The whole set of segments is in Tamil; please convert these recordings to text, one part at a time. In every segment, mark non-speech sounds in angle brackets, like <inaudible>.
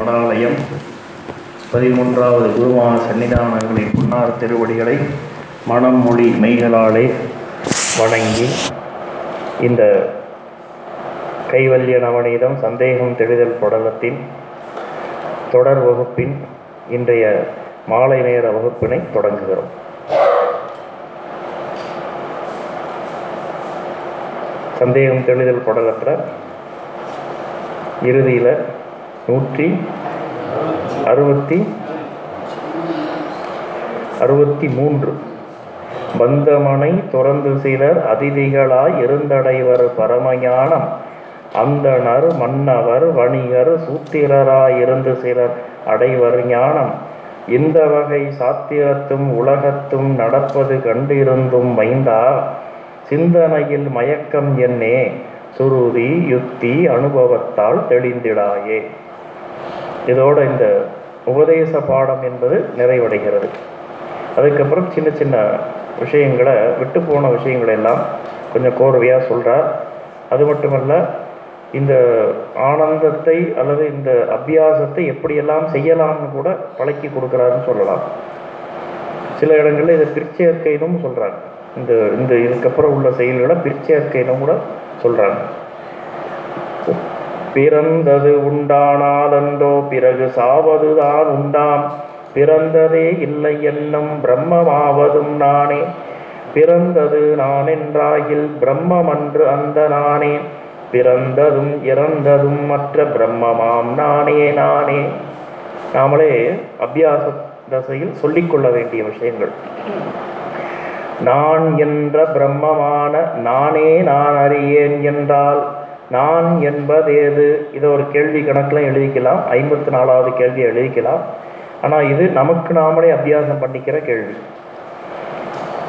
மடாலயம் பதிமூன்றாவது குருவான சன்னிதானங்களின் புன்னார் திருவடிகளை மனம் மொழி மெய்களாலே வணங்கி இந்த கைவல்ய நவநீதம் சந்தேகம் தெளிதல் படலத்தின் தொடர் வகுப்பின் இன்றைய மாலை நேர வகுப்பினை தொடங்குகிறோம். சந்தேகம் தெளிதல் படலத்தில் இறுதியில் நூற்றி அறுபத்தி அறுபத்தி மூன்று. பந்தமனை துறந்து சிலர் அதிதிகளாய் இருந்தடைவர் பரமஞானம். அந்தணர் மன்னவர் வணிகர் சூத்திரராயிருந்து சிலர் அடைவர் ஞானம். இந்த வகை சாத்திரத்தும் உலகத்தும் நடப்பது கண்டிருந்தும் மைந்தா. சிந்தனையில் மயக்கம் என்னே. சுருதி யுக்தி அனுபவத்தால் தெளிந்திடாயே. இதோட இந்த உபதேச பாடம் என்பது நிறைவடைகிறது. அதுக்கப்புறம் சின்ன சின்ன விஷயங்களை விட்டு போன விஷயங்களை எல்லாம் கொஞ்சம் கோர்வையாக சொல்கிறார் அது மட்டுமல்ல இந்த ஆனந்தத்தை அல்லது இந்த அபியாசத்தை எப்படியெல்லாம் செய்யலாம்னு கூட பழக்கி கொடுக்குறாருன்னு சொல்லலாம். சில இடங்களில் இதை பிற்சேர்க்கைனும் சொல்கிறாங்க இந்த இந்த இதுக்கப்புறம் உள்ள செயல்களை பிற்சேர்க்கைனும் கூட சொல்கிறாங்க பிறந்தது உண்டானாலன்றோ பிறகு சாவதுதான் உண்டாம். பிறந்ததே இல்லை என்னும் பிரம்மமாவதும் நானே. பிறந்தது நான் என்றாயில் பிரம்மமன்று அந்த நானே. பிறந்ததும் இறந்ததும் மற்ற பிரம்மமாம் நானே நானே. நாமளே அபியாச தசையில் சொல்லிக்கொள்ள வேண்டிய விஷயங்கள். நான் என்ற பிரம்மமான நானே நான் அறியேன் என்றால் நான் என்பது ஏது இதை ஒரு கேள்வி கணக்கில் எழுதிக்கலாம். ஐம்பத்தி நாலாவது கேள்வி எழுதிக்கலாம். ஆனால் இது நமக்கு நாமளே அபியாசம் பண்ணிக்கிற கேள்வி.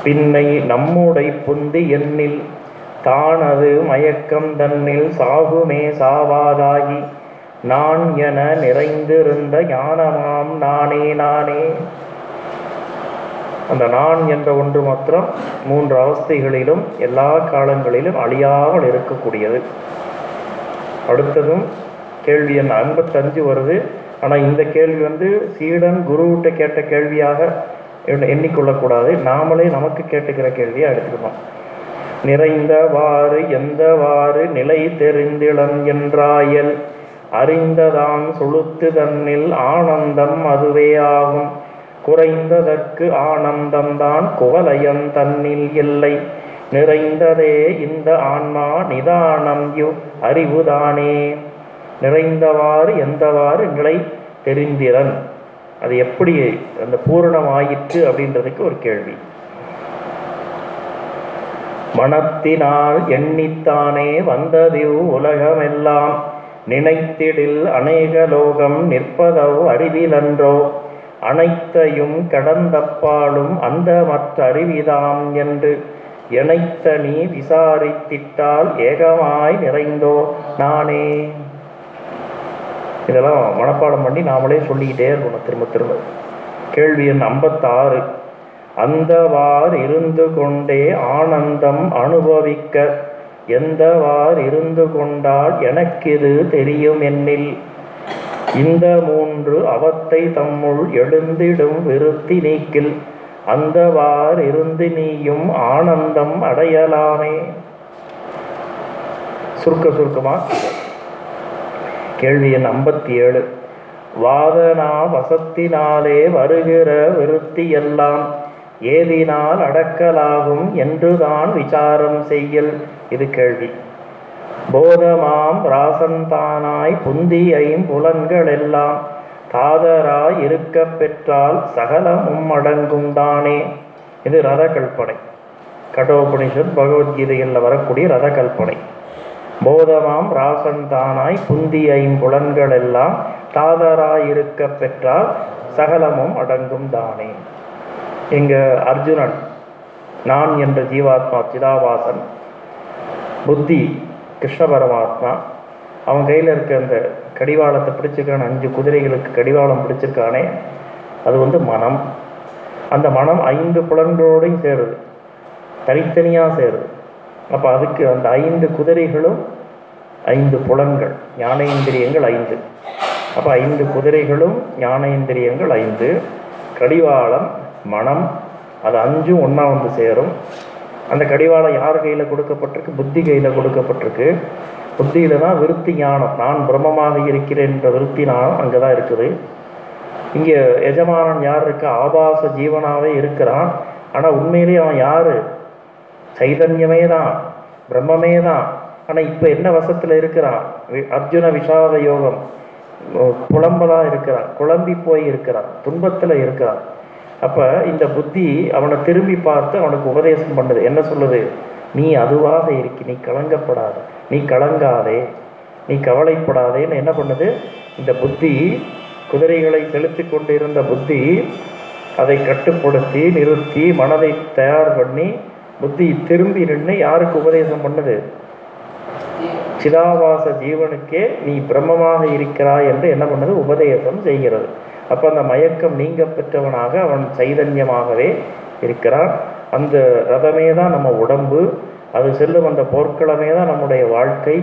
பின்னை நம்முடை புந்தி எண்ணில் தானது மயக்கம் தன்னில் சாகுமே சாவாதாகி நான் என நிறைந்திருந்த ஞானமாம் நானே நானே. அந்த நான் என்ற ஒன்று மாத்திரம் மூன்று அவஸ்தைகளிலும் எல்லா காலங்களிலும் அழியாமல் இருக்கக்கூடியது. அடுத்ததும் கேள்வி எண் ஐம்பத்தஞ்சு வருது. ஆனால் இந்த கேள்வி வந்து சீடன் குருவிட்ட கேட்ட கேள்வியாக எண்ணிக்கொள்ளக்கூடாது. நாமளே நமக்கு கேட்டுக்கிற கேள்வியை எடுத்துக்கணும். நிறைந்தவாறு எந்தவாறு நிலை தெரிந்திடம் என்றாயல். அறிந்ததான் சொலுத்து தன்னில் ஆனந்தம் அதுவே ஆகும். குறைந்ததற்கு ஆனந்தம்தான் குவலயம் தன்னில் இல்லை. நிறைந்ததே இந்த ஆன்மா நிதானம் யு அறிவுதானே. நிறைந்தவாறு எந்தவாறு நிலை தெரிந்திரன்? அது எப்படி அந்த பூரணமாயிற்று அப்படின்றதுக்கு ஒரு கேள்வி. மனத்தினால் எண்ணித்தானே வந்ததிவ் உலகமெல்லாம். நினைத்திடில் அநேக லோகம் நிற்பதவ் அறிவிலன்றோ? அனைத்தையும் கடந்தப்பாலும் அந்த மற்ற அறிவிதாம் என்று இணைத்த நீ விசாரித்திட்டால் ஏகமாய் நிறைந்தோ நானே. இதெல்லாம் மனப்பாடம் பண்ணி நாமளே சொல்லிக்கிட்டே இருக்கணும் திரும்ப திரும்ப. கேள்வி எண் ஐம்பத்தாறு. அந்தவார் இருந்து கொண்டே ஆனந்தம் அனுபவிக்க எந்தவார் இருந்து கொண்டால் எனக்கிது தெரியும் என்னில்? இந்த மூன்று அவத்தை தம்முள் எழுந்திடும் விருத்தி நீக்கில். அந்தவார் இருந்து நீயும் ஆனந்தம் அடையலாமே. சுருக்க சுருக்கமா? கேள்வி எண் ஐம்பத்தி ஏழு வாதனா வசத்தினாலே வருகிற விருத்தி எல்லாம் ஏதினால் அடக்கலாகும் என்றுதான் விசாரம் செய்யல். இது கேள்வி. போதமாம் ராசந்தானாய் புந்தியையும் புலன்கள் எல்லாம் தாதராய் இருக்க பெற்றால் சகலமும் அடங்கும் தானே. இது ரத கல்பனை கடோபனிஷத் பகவத்கீதையில் வரக்கூடிய ரத கல்பனை போதமாம் ராசன் தானாய் புந்தி ஐம்புலன்கள் எல்லாம் தாதராய் இருக்க பெற்றால் சகலமும் அடங்கும் தானே. இங்க அர்ஜுனன் நான் என்ற ஜீவாத்மா சிதாபாசன் புத்தி கிருஷ்ண பரமாத்மா அவன் கையில் இருக்க அந்த கடிவாளத்தை பிடிச்சிருக்கான அஞ்சு குதிரைகளுக்கு கடிவாளம் பிடிச்சிருக்கானே அது வந்து மனம். அந்த மனம் ஐந்து புலன்களோடையும் சேருது. தனித்தனியாக சேருது. அப்போ அதுக்கு அந்த ஐந்து குதிரைகளும் ஐந்து புலன்கள். ஞானேந்திரியங்கள் ஐந்து. அப்போ ஐந்து குதிரைகளும் ஞானேந்திரியங்கள் ஐந்து. கடிவாளம் மனம் அது அஞ்சும் ஒன்றா வந்து சேரும். அந்த கடிவாளம் யார் கையில் கொடுக்கப்பட்டிருக்கு? புத்தி கையில் கொடுக்கப்பட்டிருக்கு. புத்தியில் தான் விருத்தி ஞானம். நான் பிரம்மமாக இருக்கிறேன் என்ற விருத்தி ஞானம் அங்கே தான் இருக்குது. இங்கே எஜமானன் யார் இருக்கா? ஆபாச ஜீவனாகவே இருக்கிறான். ஆனால் உண்மையிலேயே அவன் யார்? சைதன்யமே தான் பிரம்மமே தான் ஆனால் இப்போ என்ன வசத்தில் இருக்கிறான்? வி- அர்ஜுன விஷாத யோகம். குழம்பலாக இருக்கிறான். குழம்பி போய் இருக்கிறான். துன்பத்தில் இருக்கிறான். அப்போ இந்த புத்தி அவனை திரும்பி பார்த்து அவனுக்கு உபதேசம் பண்ணுது. என்ன சொல்லுது? நீ அதுவாக இருக்கி நீ கலங்கப்படாது. நீ கலங்காதே நீ கவலைப்படாதேன்னு என்ன பண்ணுது? இந்த புத்தி குதிரைகளை செலுத்தி கொண்டிருந்த புத்தி அதை கட்டுப்படுத்தி நிறுத்தி மனதை தயார் பண்ணி புத்தி திரும்பி நின்று யாருக்கு உபதேசம் பண்ணுது? சிதாவாச ஜீவனுக்கே நீ பிரம்மமாக இருக்கிறாய் என்று என்ன பண்ணுது? உபதேசம் செய்கிறது. அப்போ அந்த மயக்கம் நீங்க பெற்றவனாக அவன் சைதன்யமாகவே இருக்கிறான். அந்த ரதமே தான் நம்ம உடம்பு. அது செல்லும் அந்த போர்க்களமே தான் நம்முடைய வாழ்க்கை.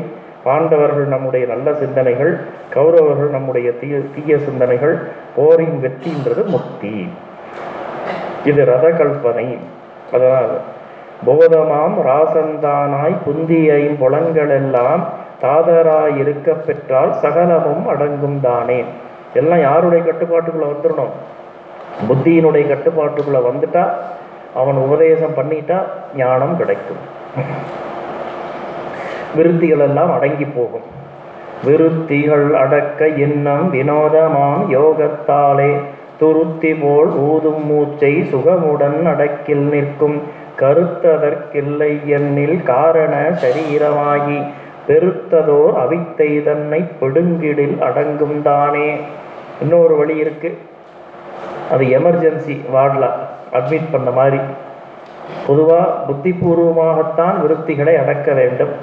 பாண்டவர்கள் நம்முடைய நல்ல சிந்தனைகள் கௌரவர்கள் நம்முடைய தீய தீய சிந்தனைகள் போரின் வெற்றின்றது முக்தி. இது ரத கல்பனை அதனால் போதமாம் ராசந்தானாய் புந்தியையும் புலங்களெல்லாம் தாதராய் இருக்க பெற்றால் சகலமும் அடங்கும் தானே. எல்லாம் யாருடைய கட்டுப்பாட்டுக்குள்ள வந்துடணும் புத்தியினுடைய கட்டுப்பாட்டுக்குள்ள வந்துட்டா அவன் உபதேசம் பண்ணிட்டா ஞானம் கிடைக்கும். <laughs> விருத்திகள் எல்லாம் அடங்கி போகும். விருத்திகள் அடக்க இன்னம் வினோதமாம் யோகத்தாலே. துருத்தி போல் ஊதும் மூச்சை சுகமுடன் அடக்கில் நிற்கும். கருத்ததற்கில்லை எண்ணில் காரண சரீரமாகி. பெருத்ததோர் அவித்தை தன்னை பெடுங்கிடில் அடங்கும் தானே. இன்னொரு வழி இருக்கு. அது எமர்ஜென்சி வார்டில் அட்மிட் பண்ண மாதிரி. பொதுவாக புத்திபூர்வமாகத்தான் விருத்திகளை அடக்க வேண்டும்.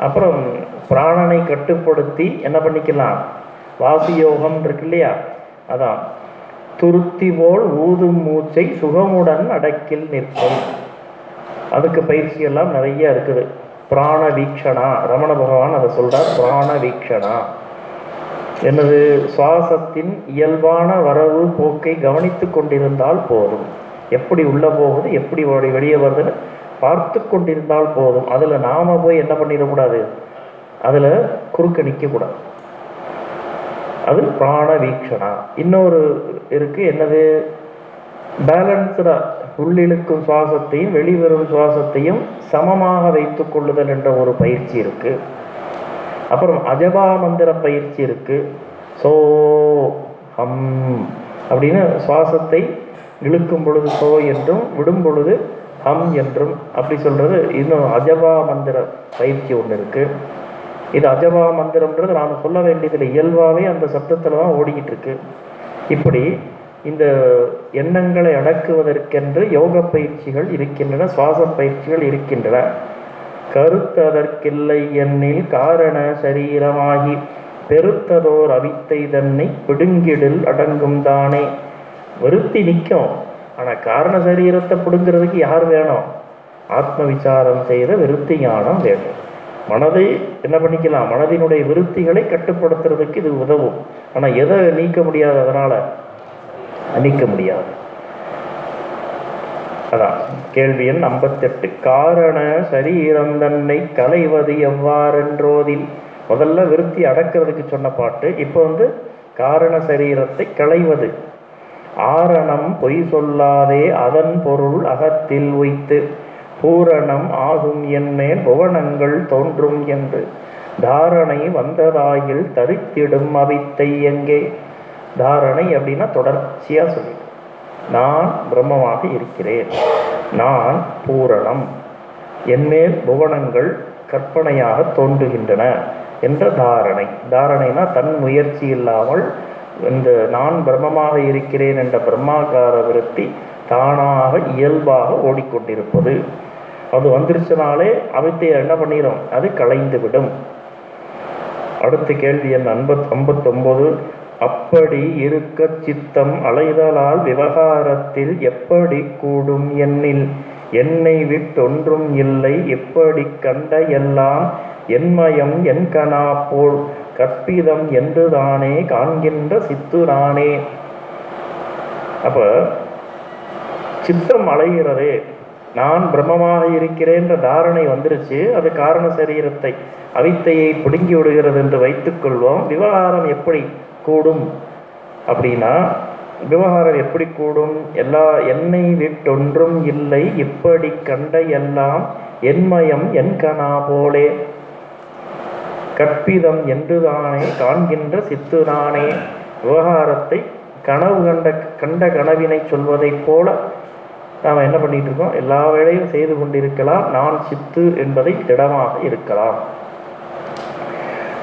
அப்புறம் பிராணனை கட்டுப்படுத்தி என்ன பண்ணிக்கலாம்? வாசியோகம் இருக்கு இல்லையா அதான். துருத்தி போல் ஊதும் மூச்சை சுகமுடன் அடக்கில் நிற்கும். அதுக்கு பயிற்சி எல்லாம் நிறைய இருக்குது. பிராண வீக்ஷணா ரமண பகவான் அதை சொல்றார் பிராண வீக்ஷணா எனது சுவாசத்தின் இயல்பான வரவு போக்கை கவனித்து கொண்டிருந்தால் போதும். எப்படி உள்ளே போகுது எப்படி வெளியே வருதுன்னு பார்த்து கொண்டிருந்தால் போதும். அதில் நாம் போய் என்ன பண்ணிடக்கூடாது? அதில் குறுக்க நிற்கக்கூடாது அது பிராண வீக்ஷணா. இன்னொரு இருக்கு என்னது? பேலன்ஸ்டா உள்ளிழுக்கும் சுவாசத்தையும் வெளிவரும் சுவாசத்தையும் சமமாக வைத்துக் கொள்ளுதல் என்ற ஒரு பயிற்சி இருக்கு. அப்புறம் அஜபா மந்திர பயிற்சி இருக்கு. சோ ஹம் அப்படின்னு சுவாசத்தை இழுக்கும் பொழுது சோ என்றும் விடும் பொழுது ஹம் என்றும். அப்படி சொல்றது இன்னும் அஜபா மந்திர பயிற்சி ஒன்று இருக்கு. இது அஜபா மந்திரம்ன்றது நாம் சொல்ல வேண்டியதில் இயல்பாகவே அந்த சப்தத்தில் தான் ஓடிக்கிட்டு இருக்கு. இப்படி இந்த எண்ணங்களை அடக்குவதற்கென்று யோக பயிற்சிகள் இருக்கின்றன சுவாச பயிற்சிகள் இருக்கின்றன. கருத்ததற்கில்லை எண்ணில் காரண சரீரமாகி பெருத்ததோர் அவித்தை தன்னை பிடுங்கிடில் அடங்கும் தானே. வெறுத்தி நிற்கும். ஆனால் காரண சரீரத்தை பிடுங்கிறதுக்கு யார் வேணும்? ஆத்ம விசாரம் செய்த விருத்தி ஞானம் வேணும் மனதை என்ன பண்ணிக்கலாம்? மனதினுடைய விருத்திகளை கட்டுப்படுத்துறதுக்கு இது உதவும். ஆனால் எதை நீக்க முடியாது அதனால்? நீக்க முடியாது. அதான் கேள்வி எண் ஐம்பத்தெட்டு. காரண சரீரம் தன்னை களைவது எவ்வாறென்றோதில். முதல்ல விருத்தி அடக்கிறதுக்கு சொன்ன பாட்டு இப்போ வந்து காரண சரீரத்தை களைவது. ஆரணம் பொய் சொல்லாதே அதன் பொருள் அகத்தில் வைத்து பூரணம் ஆகும் என்மேல் புவனங்கள் தோன்றும் என்று. தாரணை வந்ததாயில் தரித்திடும் அவித்தை எங்கே? தாரணை அப்படின்னா தொடர்ச்சியாக சொல்லி. நான் பிரம்மமாக இருக்கிறேன். நான் பூரணம். என்மேல் புவனங்கள் கற்பனையாக தோன்றுகின்றன என்ற தாரணை. தாரணைனா தன் முயற்சி இல்லாமல் இந்த நான் பிரம்மமாக இருக்கிறேன் என்ற பிரம்மாகார விருத்தி தானாக இயல்பாக ஓடிக்கொண்டிருப்பது. அது வந்துருச்சுனாலே அவித்தை என்ன பண்ணிடும் அது கலைந்து விடும் அடுத்த கேள்வி என் ஐம்பத் ஐம்பத்தொம்பது அப்படி இருக்க சித்தம் அலைதலால் விவகாரத்தில் எப்படி கூடும் எண்ணில் என்னை விட்டொன்றும் இல்லை. எப்படி கண்ட எல்லாம் என்மயம் என்கனா போல். கற்பிதம் என்று தானே காண்கின்ற சித்து நானே அப்ப சித்தம் அலைகிறதே நான் பிரம்மமாக இருக்கிறேன்ற தாரணை வந்துருச்சு அது காரண சரீரத்தை அவித்தையை பிடுங்கி விடுகிறது என்று வைத்துக்கொள்வோம் விவகாரம் எப்படி கூடும்? அப்படின்னா விவகாரம் எப்படி கூடும்? எல்லா என்னை விட்டொன்றும் இல்லை இப்படி கண்ட எல்லாம் என்மயம் என்கனா போலே. கற்பிதம் என்றுதானே காண்கின்ற சித்துதானே. விவகாரத்தை கனவு கண்ட கண்ட கனவினை சொல்வதைப் போல நாம் என்ன பண்ணிட்டு இருக்கோம்? எல்லா வேலையும் செய்து கொண்டிருக்கலாம். நான் சித்து என்பதை திடமாக இருக்கலாம்.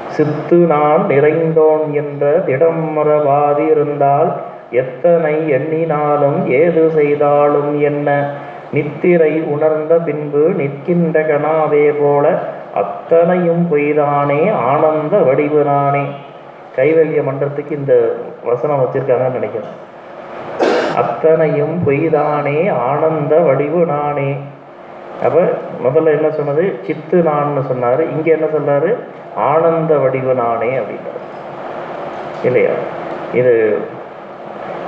சித்து நான் நிறைந்தோன் என்ற திடம் இருந்தால் எத்தனை எண்ணினாலும் ஏது செய்தாலும் என்ன? நித்திரை உணர்ந்த பின்பு நிற்கின்ற கனாவே போல அத்தனையும் பொய்தானே ஆனந்த வடிவனானே கைவல்ய மன்றத்துக்கு இந்த வசனம் வச்சிருக்காங்கன்னு நினைக்கிறேன். அத்தனையும் பொய்தானே ஆனந்த வடிவு நானே அப்ப முதல்ல என்ன சொன்னது? சித்து நான்னு சொன்னாரு. இங்க என்ன சொன்னார் ஆனந்த வடிவு நானே அப்படின்றாரு. இல்லையா? இது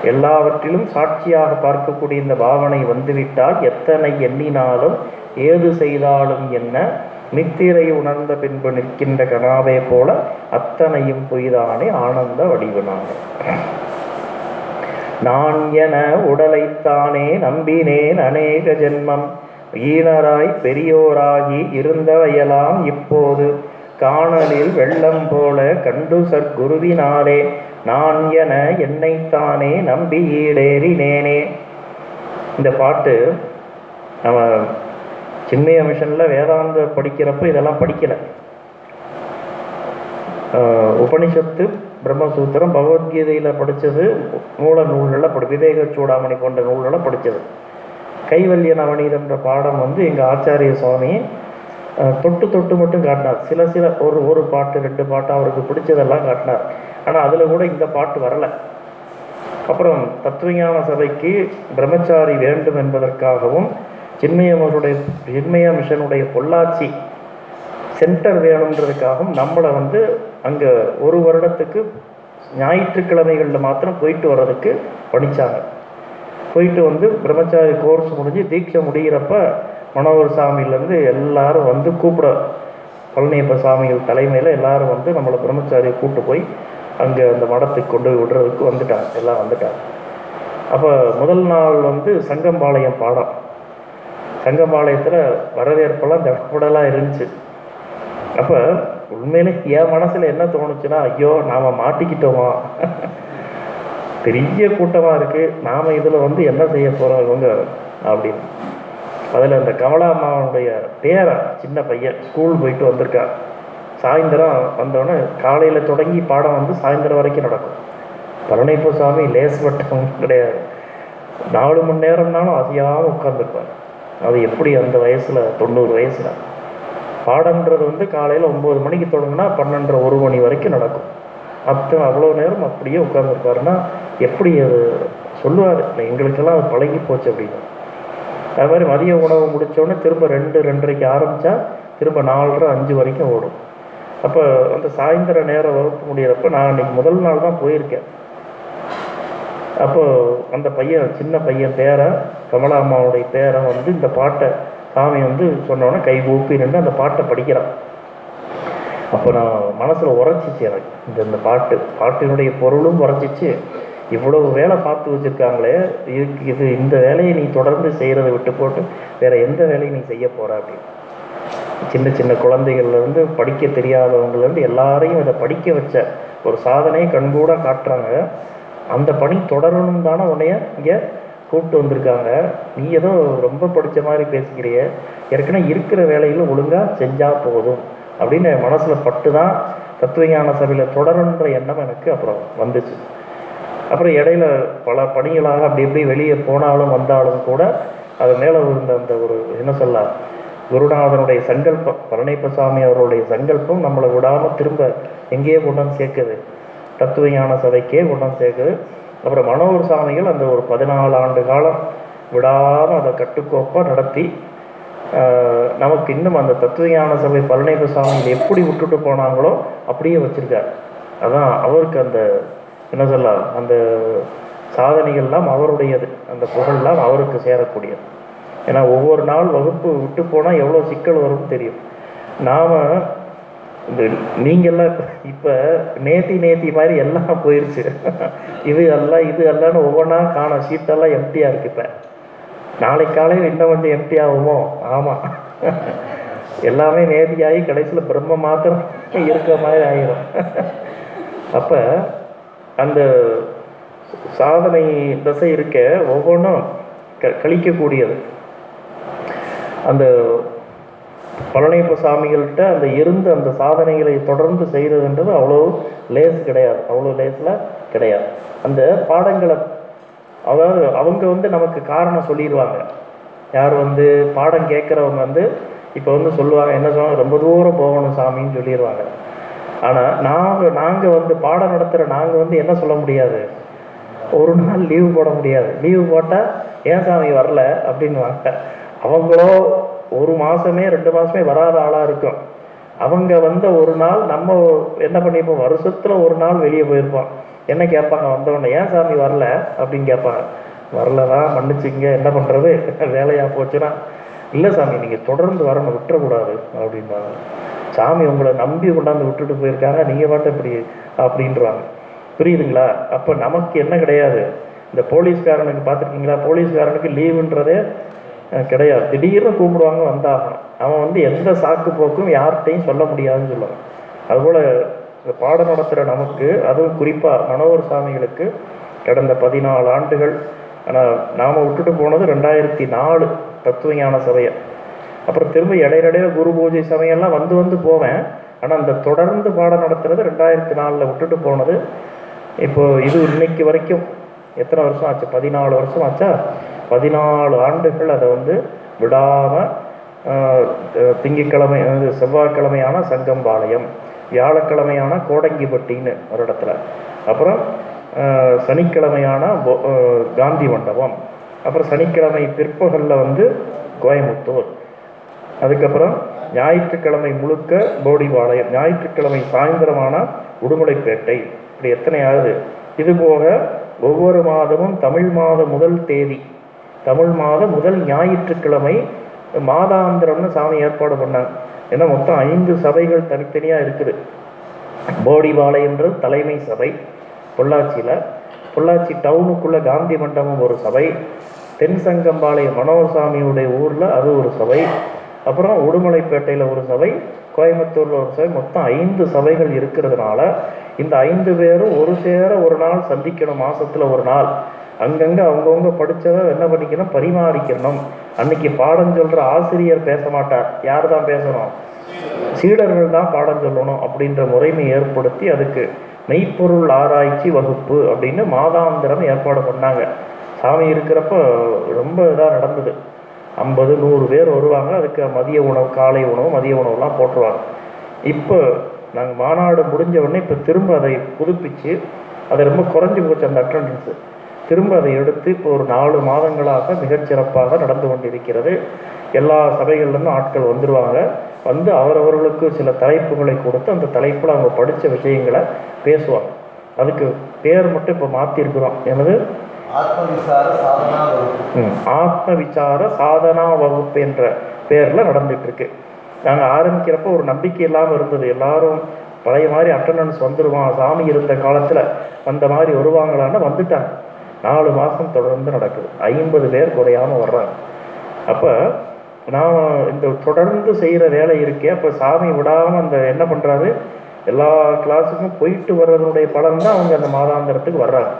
எல்லாவற்றிலும் சாட்சியாக பார்க்கக்கூடிய இந்த பாவனை வந்துவிட்டால் எத்தனை எண்ணினாலும் ஏது செய்தாலும் என்ன? நித்திரை உணர்ந்த பின்பு நிற்கின்ற கனாவே போல அத்தனையும் பொய்தானே ஆனந்த வடிவு நான் என உடலைத்தானே நம்பினேன் அநேக ஜென்மம். ஈனராய் பெரியோராகி இருந்தவையெல்லாம் இப்போது காணலில் வெள்ளம் போல கண்டு சற்குருவினாலே நான் என என்னைத்தானே நம்பி ஈடேறினேனே. இந்த பாட்டு நம்ம சின்மய மிஷனில் வேதாந்த படிக்கிறப்ப இதெல்லாம் படிக்கலை. உபனிஷத்து பிரம்மசூத்திரம் பகவத்கீதையில் படித்தது மூல நூல்களில் படி விவேக சூடாமணி போன்ற நூல்களில் படித்தது கைவல்ய நவநீதன்ற பாடம் வந்து எங்கள் ஆச்சாரிய சுவாமி தொட்டு தொட்டு மட்டும் காட்டினார். சில சில ஒரு ஒரு பாட்டு ரெண்டு பாட்டு அவருக்கு பிடிச்சதெல்லாம் காட்டினார். ஆனால் அதில் கூட இந்த பாட்டு வரலை. அப்புறம் தத்துவஞான சபைக்கு பிரம்மச்சாரி வேண்டும் என்பதற்காகவும் சின்மயமருடைய சின்மய மிஷனுடைய பொள்ளாச்சி சென்டர் வேணுன்றதுக்காகவும் நம்மளை வந்து அங்கே ஒரு வருடத்துக்கு ஞாயிற்றுக்கிழமைகளில் மாத்திரம் போயிட்டு வர்றதுக்கு பணிச்சாங்க போயிட்டு வந்து பிரம்மச்சாரி கோர்ஸ் முடிஞ்சு தீட்சை முடிகிறப்ப மனோகர் சாமியிலேருந்து எல்லாரும் வந்து கூப்பிட பழனியப்ப சாமிகள் தலைமையில் எல்லாரும் வந்து நம்மளை பிரம்மச்சாரியை கூப்பிட்டு போய் அங்கே அந்த மடத்துக்கு கொண்டு போய் விடுறதுக்கு வந்துட்டாங்க எல்லாம் வந்துட்டாங்க. அப்போ முதல் நாள் வந்து சங்கம்பாளையம் பாடம். தங்கம்பாளையத்தில் வரவேற்பெல்லாம் தடப்படலாம் இருந்துச்சு. அப்போ உண்மையிலே என் மனசில் என்ன தோணுச்சுன்னா ஐயோ நாம் மாட்டிக்கிட்டோமா? பெரிய கூட்டமாக இருக்குது நாம் இதில் வந்து என்ன செய்ய போகிறோம் இவங்க அப்படின்னு. அதில் அந்த கமலா அம்மாவுடைய பேரன் சின்ன பையன் ஸ்கூல் போயிட்டு வந்திருக்கான் சாயந்தரம் வந்தோடனே காலையில் தொடங்கி பாடம் வந்து சாயந்தரம் வரைக்கும் நடக்கும். பழனிப்பு சாமி வட்டம் கிடையாது. நாலு மணி நேரம்னாலும் அசையாமல் உட்காந்துருப்பார் அது எப்படி அந்த வயசில்? தொண்ணூறு வயசில். பாடம்ன்றது வந்து காலையில் ஒம்பது மணிக்கு தொடங்கினா பன்னெண்டரை ஒரு மணி வரைக்கும் நடக்கும். அத்தனை அவ்வளோ நேரம் அப்படியே உட்காந்துருப்பாருன்னா எப்படி அது சொல்லுவார்? எங்களுக்கெல்லாம் அது பழகி போச்சு அப்படின்னு. அது மாதிரி மதிய உணவு முடித்தோடனே திரும்ப ரெண்டு ரெண்டரைக்கு ஆரம்பித்தா திரும்ப நாலரை அஞ்சு வரைக்கும் ஓடும். அப்போ அந்த சாயந்தர நேரம் வகுப்பு முடியிறப்ப நான் அன்றைக்கி முதல் நாள் தான் போயிருக்கேன். அப்போ அந்த பையன் சின்ன பையன் பேரன் கமலா அம்மாவுடைய பேரன் வந்து இந்த பாட்டை சாமி வந்து சொன்னோன்னே கை ஊப்பி நின்று அந்த பாட்டை படிக்கிறான். அப்போ நான் மனசில் உரைச்சிச்சு எனக்கு. இந்த இந்த பாட்டு பாட்டினுடைய பொருளும் உரைச்சிச்சு. இவ்வளவு வேலை பார்த்து வச்சுருக்காங்களே இதுக்கு இது இந்த வேலையை நீ தொடர்ந்து செய்கிறத விட்டு போட்டு வேறு எந்த வேலையும் நீ செய்ய போகிற அப்படின்னு. சின்ன சின்ன குழந்தைகள்லேருந்து படிக்க தெரியாதவங்கலேருந்து எல்லாரையும் இதை படிக்க வச்ச ஒரு சாதனையை கண்கூட காட்டுறாங்க. அந்த பணி தொடரணும் தானே உன்னைய இங்கே கூப்பிட்டு வந்திருக்காங்க. நீ ஏதோ ரொம்ப படித்த மாதிரி பேசிக்கிறிய. ஏற்கனவே இருக்கிற வேலையில் ஒழுங்காக செஞ்சால் போதும் அப்படின்னு என் மனசில் பட்டு தான் தத்துவஞான சபையில் தொடருன்ற எண்ணம் எனக்கு அப்புறம் வந்துச்சு. அப்புறம் இடையில பல பணிகளாக அப்படி இப்படி வெளியே போனாலும் வந்தாலும் கூட அது மேலே இருந்த அந்த ஒரு என்ன சொல்ல குருநாதனுடைய சங்கல்பம் பழனிப்பசாமி அவருடைய சங்கல்பம் நம்மளை விடாமல் திரும்ப எங்கேயே கொண்டு வந்து சேர்க்குது. தத்துவஞான சபைக்கே கொண்டு சேர்க்குது. அப்புறம் மனோர் சாமிகள் அந்த ஒரு பதினாலு ஆண்டு காலம் விடாமல் அதை கட்டுக்கோப்பாக நடத்தி நமக்கு இன்னும் அந்த தத்துவஞான சபை பழனிப்பு சாமிகள் எப்படி விட்டுட்டு போனாங்களோ அப்படியே வச்சுருக்கார். அதான் அவருக்கு அந்த என்ன சொல்லலாம் அந்த சாதனைகள்லாம் அவருடையது. அந்த புகழ்லாம் அவருக்கு சேரக்கூடியது. ஏன்னா ஒவ்வொரு நாள் வகுப்பு விட்டு போனால் எவ்வளோ சிக்கல் வரும்னு தெரியும். நாம் இந்த நீங்கள்லாம் இப்போ நேத்தி நேத்தி மாதிரி எல்லாம் போயிடுச்சு இது எல்லாம் இது எல்லாம்னு ஒவ்வொன்றா காணும். சீட்டெல்லாம் எம்டியாக இருக்கு இப்போ. நாளைக்கு காலையில் இன்னும் கொஞ்சம் எம்டி ஆகுமோ? ஆமாம் எல்லாமே நேதியாகி கடைசியில் பிரம்ம மாத்திரம் இருக்கிற மாதிரி ஆயிரும். அப்போ அந்த சாதனை தசை இருக்க ஒவ்வொன்றும் க கழிக்கக்கூடியது. அந்த பழனியப்ப சாமிகள்கிட்ட அந்த இருந்து அந்த சாதனைகளை தொடர்ந்து செய்கிறதுன்றது அவ்வளோ லேஸ் கிடையாது. அவ்வளோ லேஸில் கிடையாது. அந்த பாடங்களை அதாவது அவங்க வந்து நமக்கு காரணம் சொல்லிடுவாங்க யார் வந்து பாடம் கேட்குறவங்க வந்து இப்போ வந்து சொல்லுவாங்க என்ன சொல்லுவாங்க ரொம்ப தூரம் போகணும் சாமின்னு சொல்லிடுவாங்க ஆனால் நாங்கள் நாங்கள் வந்து பாடம் நடத்துகிற நாங்கள் வந்து என்ன சொல்ல முடியாது? ஒரு நாள் லீவு போட முடியாது. லீவு போட்டால் ஏன் சாமி வரல? அப்படின்னுவாங்க அவங்களோ ஒரு மாதமே ரெண்டு மாதமே வராத ஆளாக இருக்கும். அவங்க வந்த ஒரு நாள் நம்ம என்ன பண்ணியிருப்போம் வருஷத்தில் ஒரு நாள் வெளியே போயிருப்போம். என்ன கேட்பாங்க? வந்தவொடனே ஏன் சாமி வரல? அப்படின்னு கேட்பாங்க. வரலதான் மன்னிச்சுங்க என்ன பண்ணுறது வேலையாக போச்சுன்னா. இல்லை சாமி நீங்கள் தொடர்ந்து வரணும். விட்டுறக்கூடாது. அப்படின்பாங்க சாமி உங்களை நம்பி கொண்டாந்து விட்டுட்டு போயிருக்காங்க. நீங்கள் பாட்டு இப்படி அப்படின்றாங்க. புரியுதுங்களா? அப்போ நமக்கு என்ன கிடையாது? இந்த போலீஸ்காரனுக்கு பார்த்துருக்கீங்களா? போலீஸ்காரனுக்கு லீவுன்றதே கிடையாது. திடீர்னு கூப்பிடுவாங்க வந்தாகணும் அவன் வந்து எந்த சாக்கு போக்கும் யார்கிட்டையும் சொல்ல முடியாதுன்னு சொல்லுவான். அதுபோல் இந்த பாடம் நடத்துகிற நமக்கு அதுவும் குறிப்பாக மனோகர் சாமிகளுக்கு கடந்த பதினாலு ஆண்டுகள் ஆனால் நாம் விட்டுட்டு போனது ரெண்டாயிரத்தி நாலு தத்துவஞான சபையை. அப்புறம் திரும்ப இடையிடையில குரு பூஜை சமயம்லாம் வந்து வந்து போவேன். ஆனால் அந்த தொடர்ந்து பாடம் நடத்துறது ரெண்டாயிரத்தி நாலில் விட்டுட்டு போனது இப்போது இது இன்னைக்கு வரைக்கும். எத்தனை வருஷம் ஆச்சு? பதினாலு வருஷம் ஆச்சா? பதினாலு ஆண்டுகள் அதை வந்து விடாமல் திங்கக்கிழமை செவ்வாய்க்கிழமையான சங்கம்பாளையம் வியாழக்கிழமையான கோடங்கிப்பட்டின்னு ஒரு இடத்துல. அப்புறம் சனிக்கிழமையான காந்தி மண்டபம். அப்புறம் சனிக்கிழமை பிற்பகலில் வந்து கோயமுத்தூர் அதுக்கப்புறம் ஞாயிற்றுக்கிழமை முழுக்க போடிபாளையம் ஞாயிற்றுக்கிழமை சாயந்தரமான உடுமலைப்பேட்டை. இப்படி எத்தனையாவது இதுபோக இது போக ஒவ்வொரு மாதமும் தமிழ் மாத முதல் தேதி தமிழ் மாத முதல் ஞாயிற்றுக்கிழமை மாதாந்திரம்னு சாமி ஏற்பாடு பண்ணாங்க. ஏன்னா மொத்தம் ஐந்து சபைகள் தனித்தனியாக இருக்குது. போடிபாளையன்றது தலைமை சபை பொள்ளாச்சியில். பொள்ளாச்சி டவுனுக்குள்ள காந்தி மண்டபம் ஒரு சபை தென் சங்கம்பாளையம் மனோசாமியுடைய ஊரில் அது ஒரு சபை அப்புறம் உடுமலைப்பேட்டையில் ஒரு சபை கோயம்புத்தூரில் ஒரு சபை. மொத்தம் ஐந்து சபைகள் இருக்கிறதுனால இந்த ஐந்து பேரும் ஒரு சேர ஒரு நாள் சந்திக்கணும் மாசத்துல ஒரு நாள். அங்கங்கே அவங்கவுங்க படித்ததை என்ன பண்ணிக்கணும்? பரிமாறிக்கணும். அன்னைக்கு பாடம் சொல்கிற ஆசிரியர் பேச மாட்டார். யார் தான் பேசணும்? சீடர்கள் தான் பாடம் சொல்லணும் அப்படின்ற முறைமை ஏற்படுத்தி அதுக்கு மெய்ப்பொருள் ஆராய்ச்சி வகுப்பு அப்படின்னு மாதாந்திரம் ஏற்பாடு பண்ணாங்க. சாமி இருக்கிறப்ப ரொம்ப இதாக நடந்தது. ஐம்பது நூறு பேர் வருவாங்க. அதுக்கு மதிய உணவு காலை உணவு மதிய உணவுலாம் போட்டுருவாங்க. இப்போ நாங்கள் மாநாடு முடிஞ்ச உடனே இப்போ திரும்ப அதை புதுப்பிச்சு அது ரொம்ப குறைஞ்சி போச்சு அந்த அட்டண்டன்ஸு திரும்ப அதை எடுத்து இப்போ ஒரு நாலு மாதங்களாக மிகச்சிறப்பாக நடந்து கொண்டிருக்கிறது. எல்லா சபைகள்லேருந்தும் ஆட்கள் வந்துடுவாங்க வந்து அவரவர்களுக்கு சில தலைப்புகளை கொடுத்து அந்த தலைப்பில் அவங்க படித்த விஷயங்களை பேசுவாங்க. அதுக்கு பேர் மட்டும் இப்போ மாற்றிருக்கிறோம் எனது ஆத்ம விசார சாதனா வகுப்பு என்ற பேரில் நடந்துட்டு இருக்கு நாங்கள் ஆரம்பிக்கிறப்ப ஒரு நம்பிக்கை இல்லாமல் இருந்தது. எல்லாரும் பழைய மாதிரி அட்டண்டன்ஸ் வந்துடுவான் சாமி இருந்த காலத்தில் வந்த மாதிரி வருவாங்களான்னு வந்துட்டாங்க. நாலு மாதம் தொடர்ந்து நடக்குது. ஐம்பது பேர் குறையாமல் வர்றாங்க. அப்போ நான் இந்த தொடர்ந்து செய்கிற வேலை இருக்கே அப்போ சாமி விடாமல் அந்த என்ன பண்ணுறாரு எல்லா கிளாஸுக்கும் போயிட்டு வர்றதனுடைய பலன் தான் அவங்க அந்த மாதாந்திரத்துக்கு வர்றாங்க.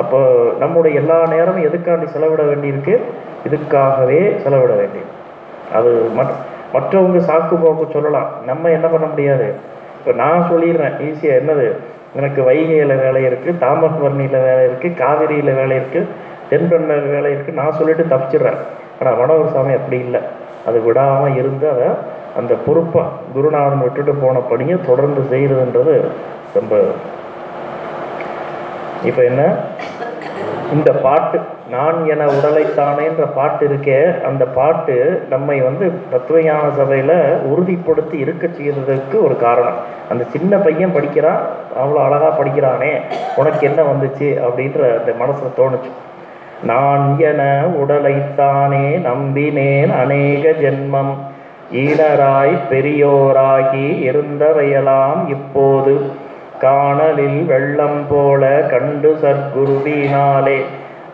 அப்போ நம்முடைய எல்லா நேரமும் எதுக்காண்டி செலவிட வேண்டியிருக்கு? இதுக்காகவே செலவிட வேண்டியது அது மற்ற மற்றவங்க சாக்கு போக்கு சொல்லலாம். நம்ம என்ன பண்ண முடியாது? இப்போ நான் சொல்லிடுறேன் ஈஸியாக என்னது? எனக்கு வைகையில் வேலை இருக்குது தாமஸ்வரணியில் வேலை இருக்குது காவிரியில் வேலை இருக்குது தென்பெண்ணில் வேலை இருக்குது நான் சொல்லிட்டு தப்பிச்சிடுறேன். ஆனால் வடவர் சாமி அப்படி இல்லை. அது விடாமல் இருந்து அதை அந்த பொறுப்பை குருநாதன் விட்டுட்டு போன பணியை தொடர்ந்து செய்கிறதுன்றது ரொம்ப இப்போ என்ன? இந்த பாட்டு நான் என உடலைத்தானேன்ற பாட்டு இருக்கே அந்த பாட்டு நம்மை வந்து தத்துவஞான சபையில் உறுதிப்படுத்தி இருக்க செய்ததற்கு ஒரு காரணம். அந்த சின்ன பையன் படிக்கிறான் அவ்வளோ அழகாக படிக்கிறானே உனக்கு என்ன வந்துச்சு? அப்படின்ற அந்த மனசில் தோணுச்சு. நான் என உடலைத்தானே நம்பினேன் அநேக ஜென்மம். ஈனராய் பெரியோராகி இருந்தவையெல்லாம் இப்போது காணலில் வெள்ளம் போல கண்டு சற்குருவினாலே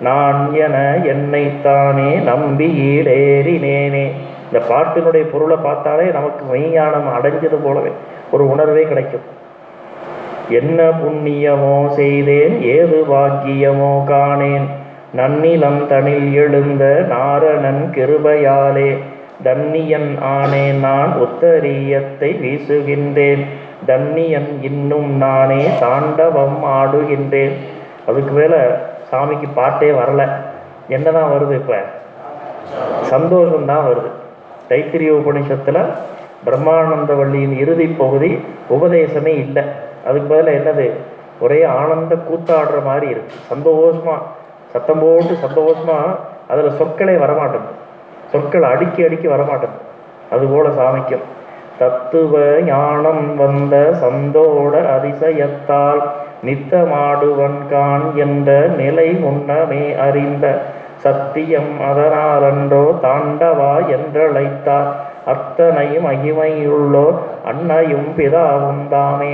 நான் என என்னைத்தானே நம்பியிலேறினேனே இந்த பாட்டினுடைய பொருளை பார்த்தாலே நமக்கு மெய்ஞானம் அடைஞ்சது போலவே ஒரு உணர்வே கிடைக்கும். என்ன புண்ணியமோ செய்தேன் ஏது பாக்கியமோ காணேன். நன்னிலம் தனில் எழுந்த நாரணன் கிருபையாலே தன்னியன் ஆனேன் நான் உத்தரியத்தை வீசுகின்றேன். தன்னியன் இன்னும் நானே தாண்டவம் ஆடுகின்றேன். அதுக்கு மேலே சாமிக்கு பாட்டே வரல. என்னதான் வருது இப்போ? சந்தோஷம்தான் வருது. தைத்திரிய உபனிஷத்தில் பிரம்மானந்த வள்ளியின் இறுதி பகுதி உபதேசமே இல்லை. அதுக்கு பதிலாக என்னது? ஒரே ஆனந்த கூத்தாடுற மாதிரி இருக்கு. சந்தோஷமா சத்தம் போட்டு சந்தோஷமா அதில் சொற்களே வரமாட்டேங்குது. சொற்கள் அடுக்கி அடுக்கி வரமாட்டேங்குது. அதுபோல் சாமிக்கும். தத்துவ ஞானம் வந்த சந்தோட அதிசயத்தால் நித்தமாடுவன்கான் என்ற நிலை முன்னமே அறிந்த சத்தியம் அதனாலன்றோ தாண்டவா என்றழைத்தார். அத்தனை மகிமையுள்ளோ அன்னையும் பிதாவும் தாமே.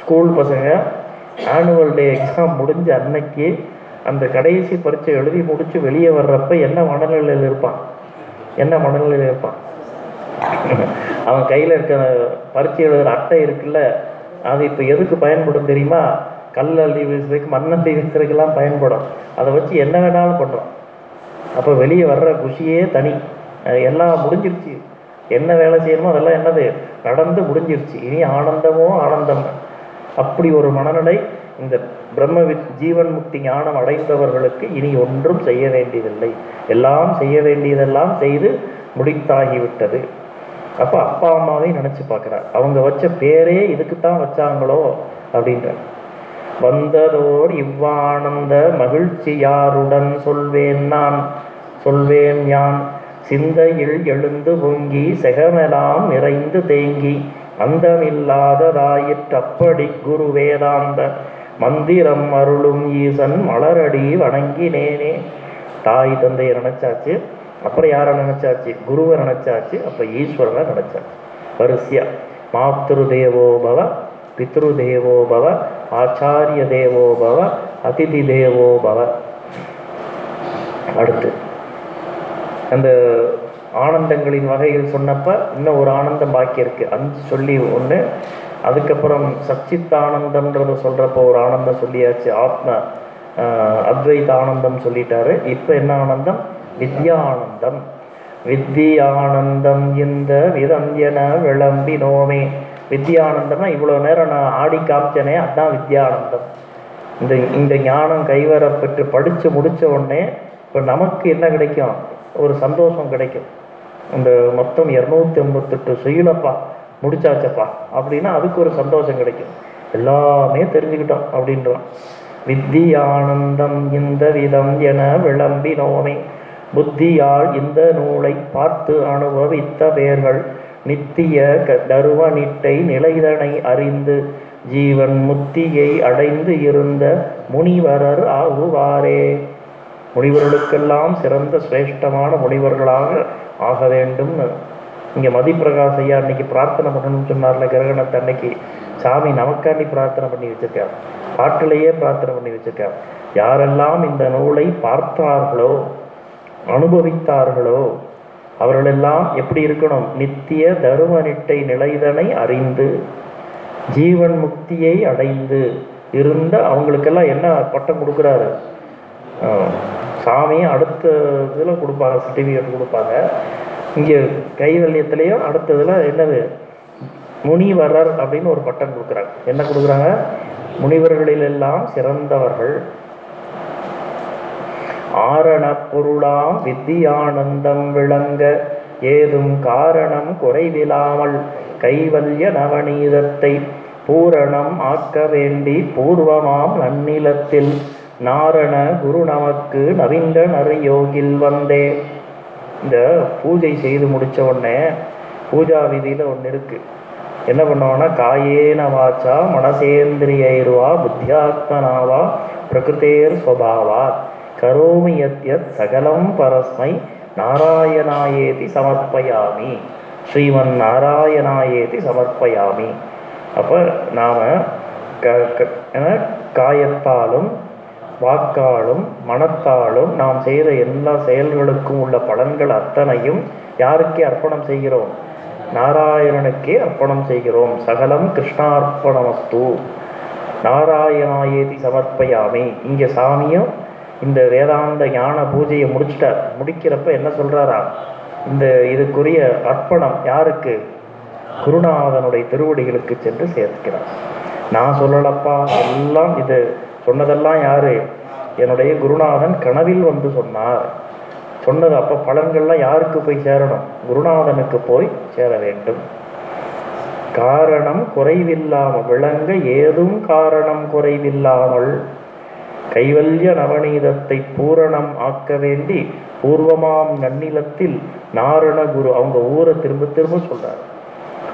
ஸ்கூல் பசங்க ஆனுவல் டே எக்ஸாம் முடிஞ்ச அன்னைக்கு அந்த கடைசி பரீட்சை எழுதி முடிச்சு வெளியே வர்றப்ப என்ன மனநிலையில் இருப்பான்? என்ன மனநிலையில் இருப்பான்? அவன் கையில் இருக்கிற பரீட்சை எழுதுகிற அட்டை இருக்குல்ல அது இப்போ எதுக்கு பயன்படும் தெரியுமா? கல் அள்ளி வீசுறதுக்கு மண்ணள்ளி வீசுறதுக்கெல்லாம் பயன்படும். அதை வச்சு என்ன வேணாலும் பண்ணுறோம் அப்போ வெளியே வர்ற குஷியே தனி. எல்லாம் முடிஞ்சிருச்சு. என்ன வேலை செய்யணுமோ அதெல்லாம் என்னது? நடந்து முடிஞ்சிருச்சு. இனி ஆனந்தமோ ஆனந்தம். அப்படி ஒரு மனநிலை இந்த பிரம்ம ஜீவன் முக்தி ஞானம் அடைந்தவர்களுக்கு இனி ஒன்றும் செய்ய வேண்டியதில்லை. எல்லாம் செய்ய வேண்டியதெல்லாம் செய்து முடித்தாகிவிட்டது. அப்போ அப்பா அம்மாவையும் நினச்சி பார்க்குறார் அவங்க வச்ச பேரே இதுக்கு தான் வச்சாங்களோ அப்படின்ற. வந்ததோர் இவ்வானந்த மகிழ்ச்சி யாருடன் சொல்வேன் நான்? சொல்வேன் யான்? சிந்தையில் எழுந்து பொங்கி செகமெலாம் நிறைந்து தேங்கி அந்தமில்லாததாயிற்றப்படி குரு வேதாந்த மந்திரம் அருளும் ஈசன் மலரடி வணங்கினேனே. தாய் தந்தையை நினைச்சாச்சு. அப்புறம் யாரை நினைச்சாச்சு? குருவை நினைச்சாச்சு. அப்போ ஈஸ்வரனை நினைச்சாச்சு. வரிசையா. மாத்ரு தேவோபவ பித்ரு தேவோபவ ஆச்சாரிய தேவோபவ அதிதி தேவோபவ அடுத்து. அந்த ஆனந்தங்களின் வகைகள் சொன்னப்ப இன்னும் ஒரு ஆனந்தம் பாக்கி இருக்கு. அஞ்சு சொல்லி ஒன்று அதுக்கப்புறம் சச்சித் ஆனந்தம்ன்றத சொல்றப்போ ஒரு ஆனந்தம் சொல்லியாச்சு. ஆத்ம அத்வைத ஆனந்தம் சொல்லிட்டாரு. இப்போ என்ன ஆனந்தம்? வித்யானந்தம். வித்யானந்தம் இந்த விதம் என விளம்பினோமே. வித்யானந்தம்னா இவ்வளோ நேரம் நான் ஆடி காமிச்சனே அதான் வித்யானந்தம். இந்த இந்த ஞானம் கைவரப்பட்டு படித்து முடித்த உடனே இப்போ நமக்கு என்ன கிடைக்கும்? ஒரு சந்தோஷம் கிடைக்கும். இந்த மொத்தம் இரநூத்தி ஐம்பத்தெட்டு செய்யலப்பா முடிச்சாச்சப்பா அப்படின்னா அதுக்கு ஒரு சந்தோஷம் கிடைக்கும். எல்லாமே தெரிஞ்சுக்கிட்டோம் அப்படின்றோம். வித்தியானந்தம் இந்த விதம் என விளம்பினோமே. புத்தியால் இந்த நூலை பார்த்து அனுபவித்த பேர்கள் நித்திய க- தருவனிட்டை நிலைதனை அறிந்து ஜீவன் முத்தியை அடைந்து இருந்த முனிவரர் ஆகுவாரே. முனிவர்களுக்கெல்லாம் சிறந்த சிரேஷ்டமான முனிவர்களாக ஆக வேண்டும். இங்கே மதிப்பிரகாஷ் ஐயா அன்னைக்கு பிரார்த்தனை பண்ணணும்னு சொன்னார்ல கிரகணத்தை அன்னைக்கு. சாமி நமக்காண்டி பிரார்த்தனை பண்ணி வச்சிருக்கார். பாட்டிலேயே பிரார்த்தனை பண்ணி வச்சிருக்கார். யாரெல்லாம் இந்த நூலை பார்த்தார்களோ அனுபவித்தார்களோ? அவர்களெல்லாம் எப்படி இருக்கணும்? நித்திய தருமனிட்டை நிலைதனை அறிந்து ஜீவன் முக்தியை அடைந்து இருந்த அவங்களுக்கெல்லாம் என்ன பட்டம் கொடுக்குறாரு? சாமியை சாமி அடுத்த இதில் கொடுப்பாங்க சர்டிஃபிகேட் கொடுப்பாங்க. இங்கே கைவல்யத்திலையும் அடுத்ததில் என்னது? முனிவரர் அப்படின்னு ஒரு பட்டம் கொடுக்குறாங்க. என்ன கொடுக்குறாங்க? முனிவர்களிலெல்லாம் சிறந்தவர்கள். ஆரண வித்தியானந்தம் விளங்க ஏதும் காரணம் குறைவிலாமல் கைவல்ய நவநீதத்தை பூரணம் ஆக்க வேண்டி பூர்வமாம் நன்னிலத்தில் நாரண குரு நமக்கு நவீந்தனர் நரியோகில் வந்தே. இந்த பூஜை செய்து முடித்த உடனே பூஜா விதியில் ஒன்று இருக்குது என்ன பண்ணுவாங்கன்னா காயேன வாச்சா மனசேந்திரியைர்வா புத்தியாத்மனாவா பிரகிருதேர் ஸ்வபாவா கரோமி யத் யத் சகலம் பரஸ்மை நாராயணாயேதி சமர்ப்பயாமி. ஸ்ரீமன் நாராயணாயேதி சமர்ப்பயாமி. அப்போ நாம் க காயத்தாலும் வாக்காலும் மனத்தாலும் நாம் செய்த எல்லா செயல்களுக்கும் உள்ள பலன்கள் அத்தனையும் யாருக்கே அர்ப்பணம் செய்கிறோம்? நாராயணனுக்கே அர்ப்பணம் செய்கிறோம். சகலம் கிருஷ்ணார்ப்பணமஸ்து. நாராயணாயேதி சமர்ப்பயாமி. இங்கே சாமியும் இந்த வேதாந்த ஞான பூஜையை முடிச்சிட்டார். முடிக்கிறப்ப என்ன சொல்கிறாரா இந்த இதுக்குரிய அர்ப்பணம் யாருக்கு? குருநாதனுடைய திருவடிகளுக்கு சென்று சேர்க்கிறார். நான் சொல்லலப்பா எல்லாம் இது சொன்னதெல்லாம் யாரு? என்னுடைய குருநாதன் கனவில் வந்து சொன்னார். சொன்னது அப்போ பலன்கள்லாம் யாருக்கு போய் சேரணும்? குருநாதனுக்கு போய் சேர வேண்டும். காரணம் குறைவில்லாமல் விளங்க ஏதும் காரணம் குறைவில்லாமல் கைவல்ய நவநீதத்தை பூரணம் ஆக்க வேண்டி பூர்வமாம் நன்னிலத்தில் நாரண குரு. அவங்க ஊரை திரும்ப திரும்ப சொல்றாரு.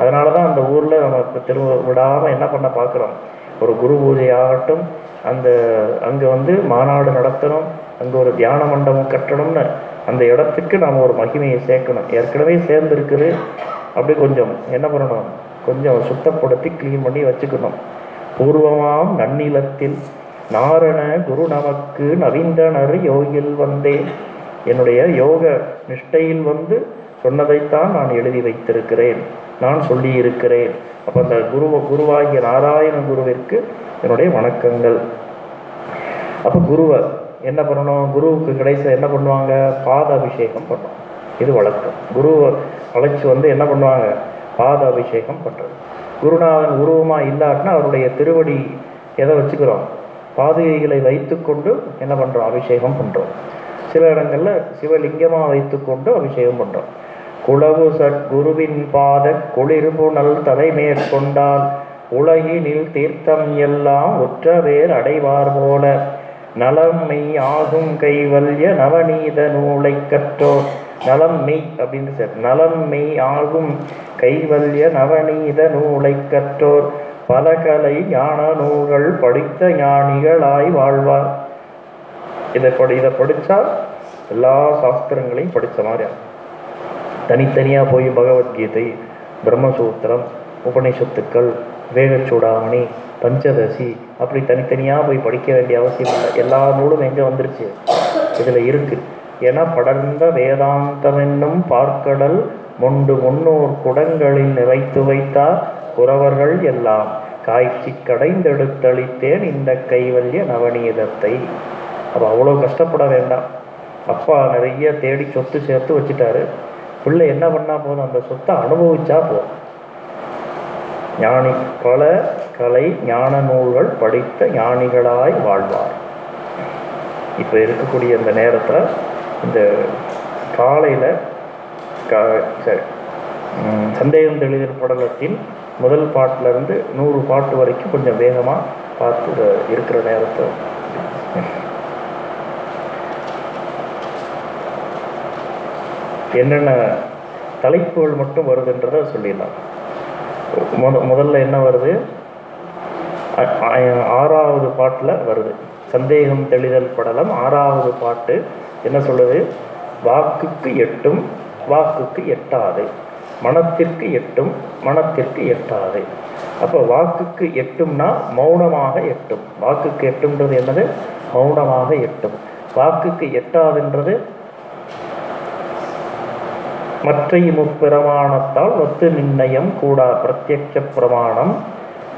அதனால தான் அந்த ஊரில் நம்ம இப்போ திரும்ப விடாமல் என்ன பண்ண பார்க்குறோம் ஒரு குரு பூஜை ஆகட்டும் அந்த அங்கே வந்து மாநாடு நடத்தணும் அங்கே ஒரு தியான மண்டபம் கட்டணும்னு அந்த இடத்துக்கு நாம் ஒரு மகிமையை சேர்க்கணும். ஏற்கனவே சேர்ந்துருக்குது. அப்படி கொஞ்சம் என்ன பண்ணணும்? கொஞ்சம் சுத்தப்படுத்தி க்ளீன் பண்ணி வச்சுக்கணும். பூர்வமாம் நன்னிலத்தில் நாரண குரு நமக்கு நவீந்தனர் யோகில் வந்தேன் என்னுடைய யோக நிஷ்டையில் வந்து சொன்னதைத்தான் நான் எழுதி வைத்திருக்கிறேன். நான் சொல்லி இருக்கிறேன் அப்போ அந்த குரு குருவாகிய நாராயண குருவிற்கு என்னுடைய வணக்கங்கள். அப்போ குருவை என்ன பண்ணணும்? குருவுக்கு கடைசி என்ன பண்ணுவாங்க? பாத அபிஷேகம் பண்ணும். இது வழக்கம். குருவை அழைச்சி வந்து என்ன பண்ணுவாங்க? பாத அபிஷேகம் பண்ணுறது குருநாதன் உருவமாக இல்லாட்டினா அவருடைய திருவடி எதை வச்சுக்கிறோம்? பாதுகைகளை வைத்துக்கொண்டு என்ன பண்ணுறோம் அபிஷேகம் பண்ணுறோம் சில இடங்களில் சிவலிங்கமாக வைத்துக்கொண்டு அபிஷேகம் பண்ணுறோம் குளவு சத்குருவின் பாத குளிர்புணல் தலைமேற்கொண்டால் உலகினில் தீர்த்தம் எல்லாம் ஒற்றவேர் அடைவார் போல. நலம் மெய் ஆகும் கைவல்ய நவநீத நூலை கற்றோர் நலம் மெய் அப்படின்னு சார் நலம் மெய் ஆகும் கைவல்ய நவநீத நூலை கற்றோர்? பல கலை ஞான நூல்கள் படித்த ஞானிகளாய் வாழ்வார். இதை படி இதை படித்தா எல்லா சாஸ்திரங்களையும் படித்த மாதிரி தனித்தனியாக போய் பகவத்கீதை பிரம்மசூத்திரம் உபநிஷத்துக்கள் வேகச்சூடாமணி பஞ்சதசி அப்படி தனித்தனியாக போய் படிக்க வேண்டிய அவசியம் இல்லை. எல்லா நூலும் எங்கே வந்துருச்சு? இதில் இருக்குது என படர்ந்த வேதாந்தம் என்னும் பார்க்கடல் முண்டு முன்னோர் குடங்களில் நிறைத்து வைத்தார். குறவர்கள் எல்லாம் காய்ச்சி கடைந்தெடுத்தளித்தேன் இந்த கைவல்ய நவநீதத்தை. அப்போ அவ்வளோ கஷ்டப்பட வேண்டாம். அப்பா நிறைய தேடி சொத்து சேர்த்து வச்சுட்டாரு. பிள்ளை என்ன பண்ணால் போதும்? அந்த சொத்தை அனுபவிச்சா போதும். ஞானி பல கலை ஞான நூல்கள் படித்த ஞானிகளாய் வாழ்வார். இப்போ இருக்கக்கூடிய இந்த நேரத்தில் இந்த காலையில் க சந்தேகம் தெளிதல் படலத்தின் முதல் பாட்டிலேருந்து நூறு பாட்டு வரைக்கும் கொஞ்சம் வேகமாக பார்த்து இருக்கிற நேரத்தை என்னென்ன தலைப்புகள் மட்டும் வருதுன்றதை சொல்லிடலாம். முத முதல்ல என்ன வருது? ஆறாவது பாட்டில் வருது. சந்தேகம் தெளிதல் படலம். ஆறாவது பாட்டு என்ன சொல்லுது? வாக்குக்கு எட்டும் வாக்குக்கு எட்டாது. மனத்திற்கு எட்டும் மனத்திற்கு எட்டாது. அப்போ வாக்குக்கு எட்டும்னா மௌனமாக எட்டும். வாக்குக்கு எட்டும்ன்றது என்னது? மௌனமாக எட்டும். வாக்குக்கு எட்டாதுன்றது? மற்ற முப்பிரமாணத்தால் ஒத்து நிர்ணயம் கூடா பிரத்யட்ச பிரமாணம்.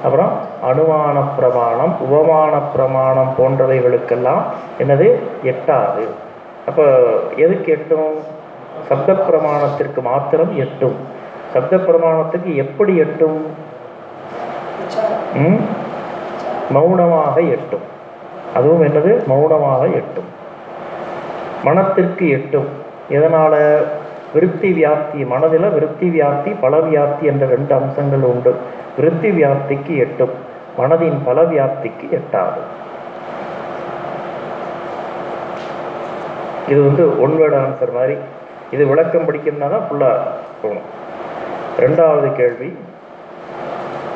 அப்புறம் அனுமான பிரமாணம் உபமான பிரமாணம் போன்றவைகளுக்கெல்லாம் என்னது? எட்டாது. அப்போ எதுக்கு எட்டும்? சப்த பிரமாணத்திற்கு மாத்திரம் எட்டும். சப்த பிரமாணத்துக்கு எப்படி எட்டும்? மௌனமாக எட்டும். அதுவும் என்னது? மௌனமாக எட்டும். மனத்திற்கு எட்டும். எதனால? விருத்தி வியாப்தி. மனதில் விருத்தி வியாப்தி பல வியாப்தி என்ற ரெண்டு அம்சங்கள் உண்டு. விருத்தி வியாப்திக்கு எட்டும். மனதின் பல வியாப்திக்கு எட்டாது. இது வந்து ஒன் வேர்டு ஆன்சர் மாதிரி இது விளக்கம் படிக்கணும்னா தான் ஃபுல்லாக போகணும் ரெண்டாவது கேள்வி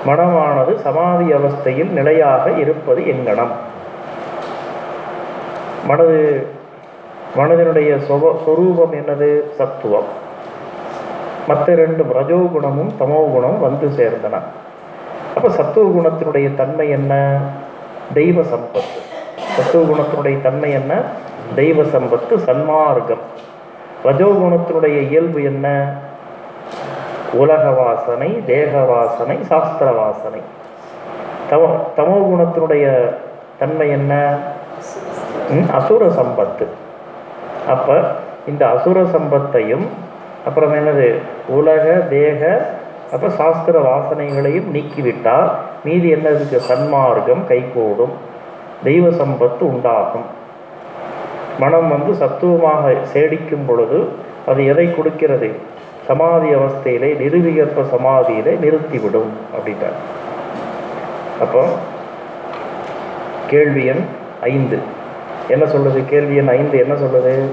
மனமானது சமாதி அவஸ்தையில் நிலையாக இருப்பது எங்கனம்? மனது மனதினுடைய சொவ சொரூபம் என்னது? சத்துவம். மற்ற ரெண்டு ரஜோகுணமும் தமோகுணமும் வந்து சேர்ந்தன. அப்போ சத்துவ குணத்தினுடைய தன்மை என்ன? தெய்வ சம்பத்து. சத்துவ குணத்தினுடைய தன்மை என்ன? தெய்வ சம்பத்து சன்மார்க்கம். ரஜோகுணத்தினுடைய இயல்பு என்ன? உலக வாசனை தேக வாசனை சாஸ்திர வாசனை தமோ தமோ குணத்தினுடைய தன்மை என்ன? அசுர சம்பத்து. அப்போ இந்த அசுர சம்பத்தையும் அப்புறம் என்னது? உலக தேக அப்போ சாஸ்திர வாசனைகளையும் நீக்கிவிட்டால் மீதி என்ன இருக்கு? சன்மார்க்கம் கைகூடும். தெய்வ சம்பத்து உண்டாகும். மனம் வந்து சத்துவமாக சேடிக்கும் பொழுது அது எதை கொடுக்கிறது? சமாதி அவஸ்தையிலே நிறுவிகற்ப சமாதியிலே நிறுத்திவிடும் அப்படின்ட்டார் அப்போ கேள்வி எண் ஐந்து. என்ன சொல்லுது? கேள்வி எண் ஐந்து என்ன சொல்லுது?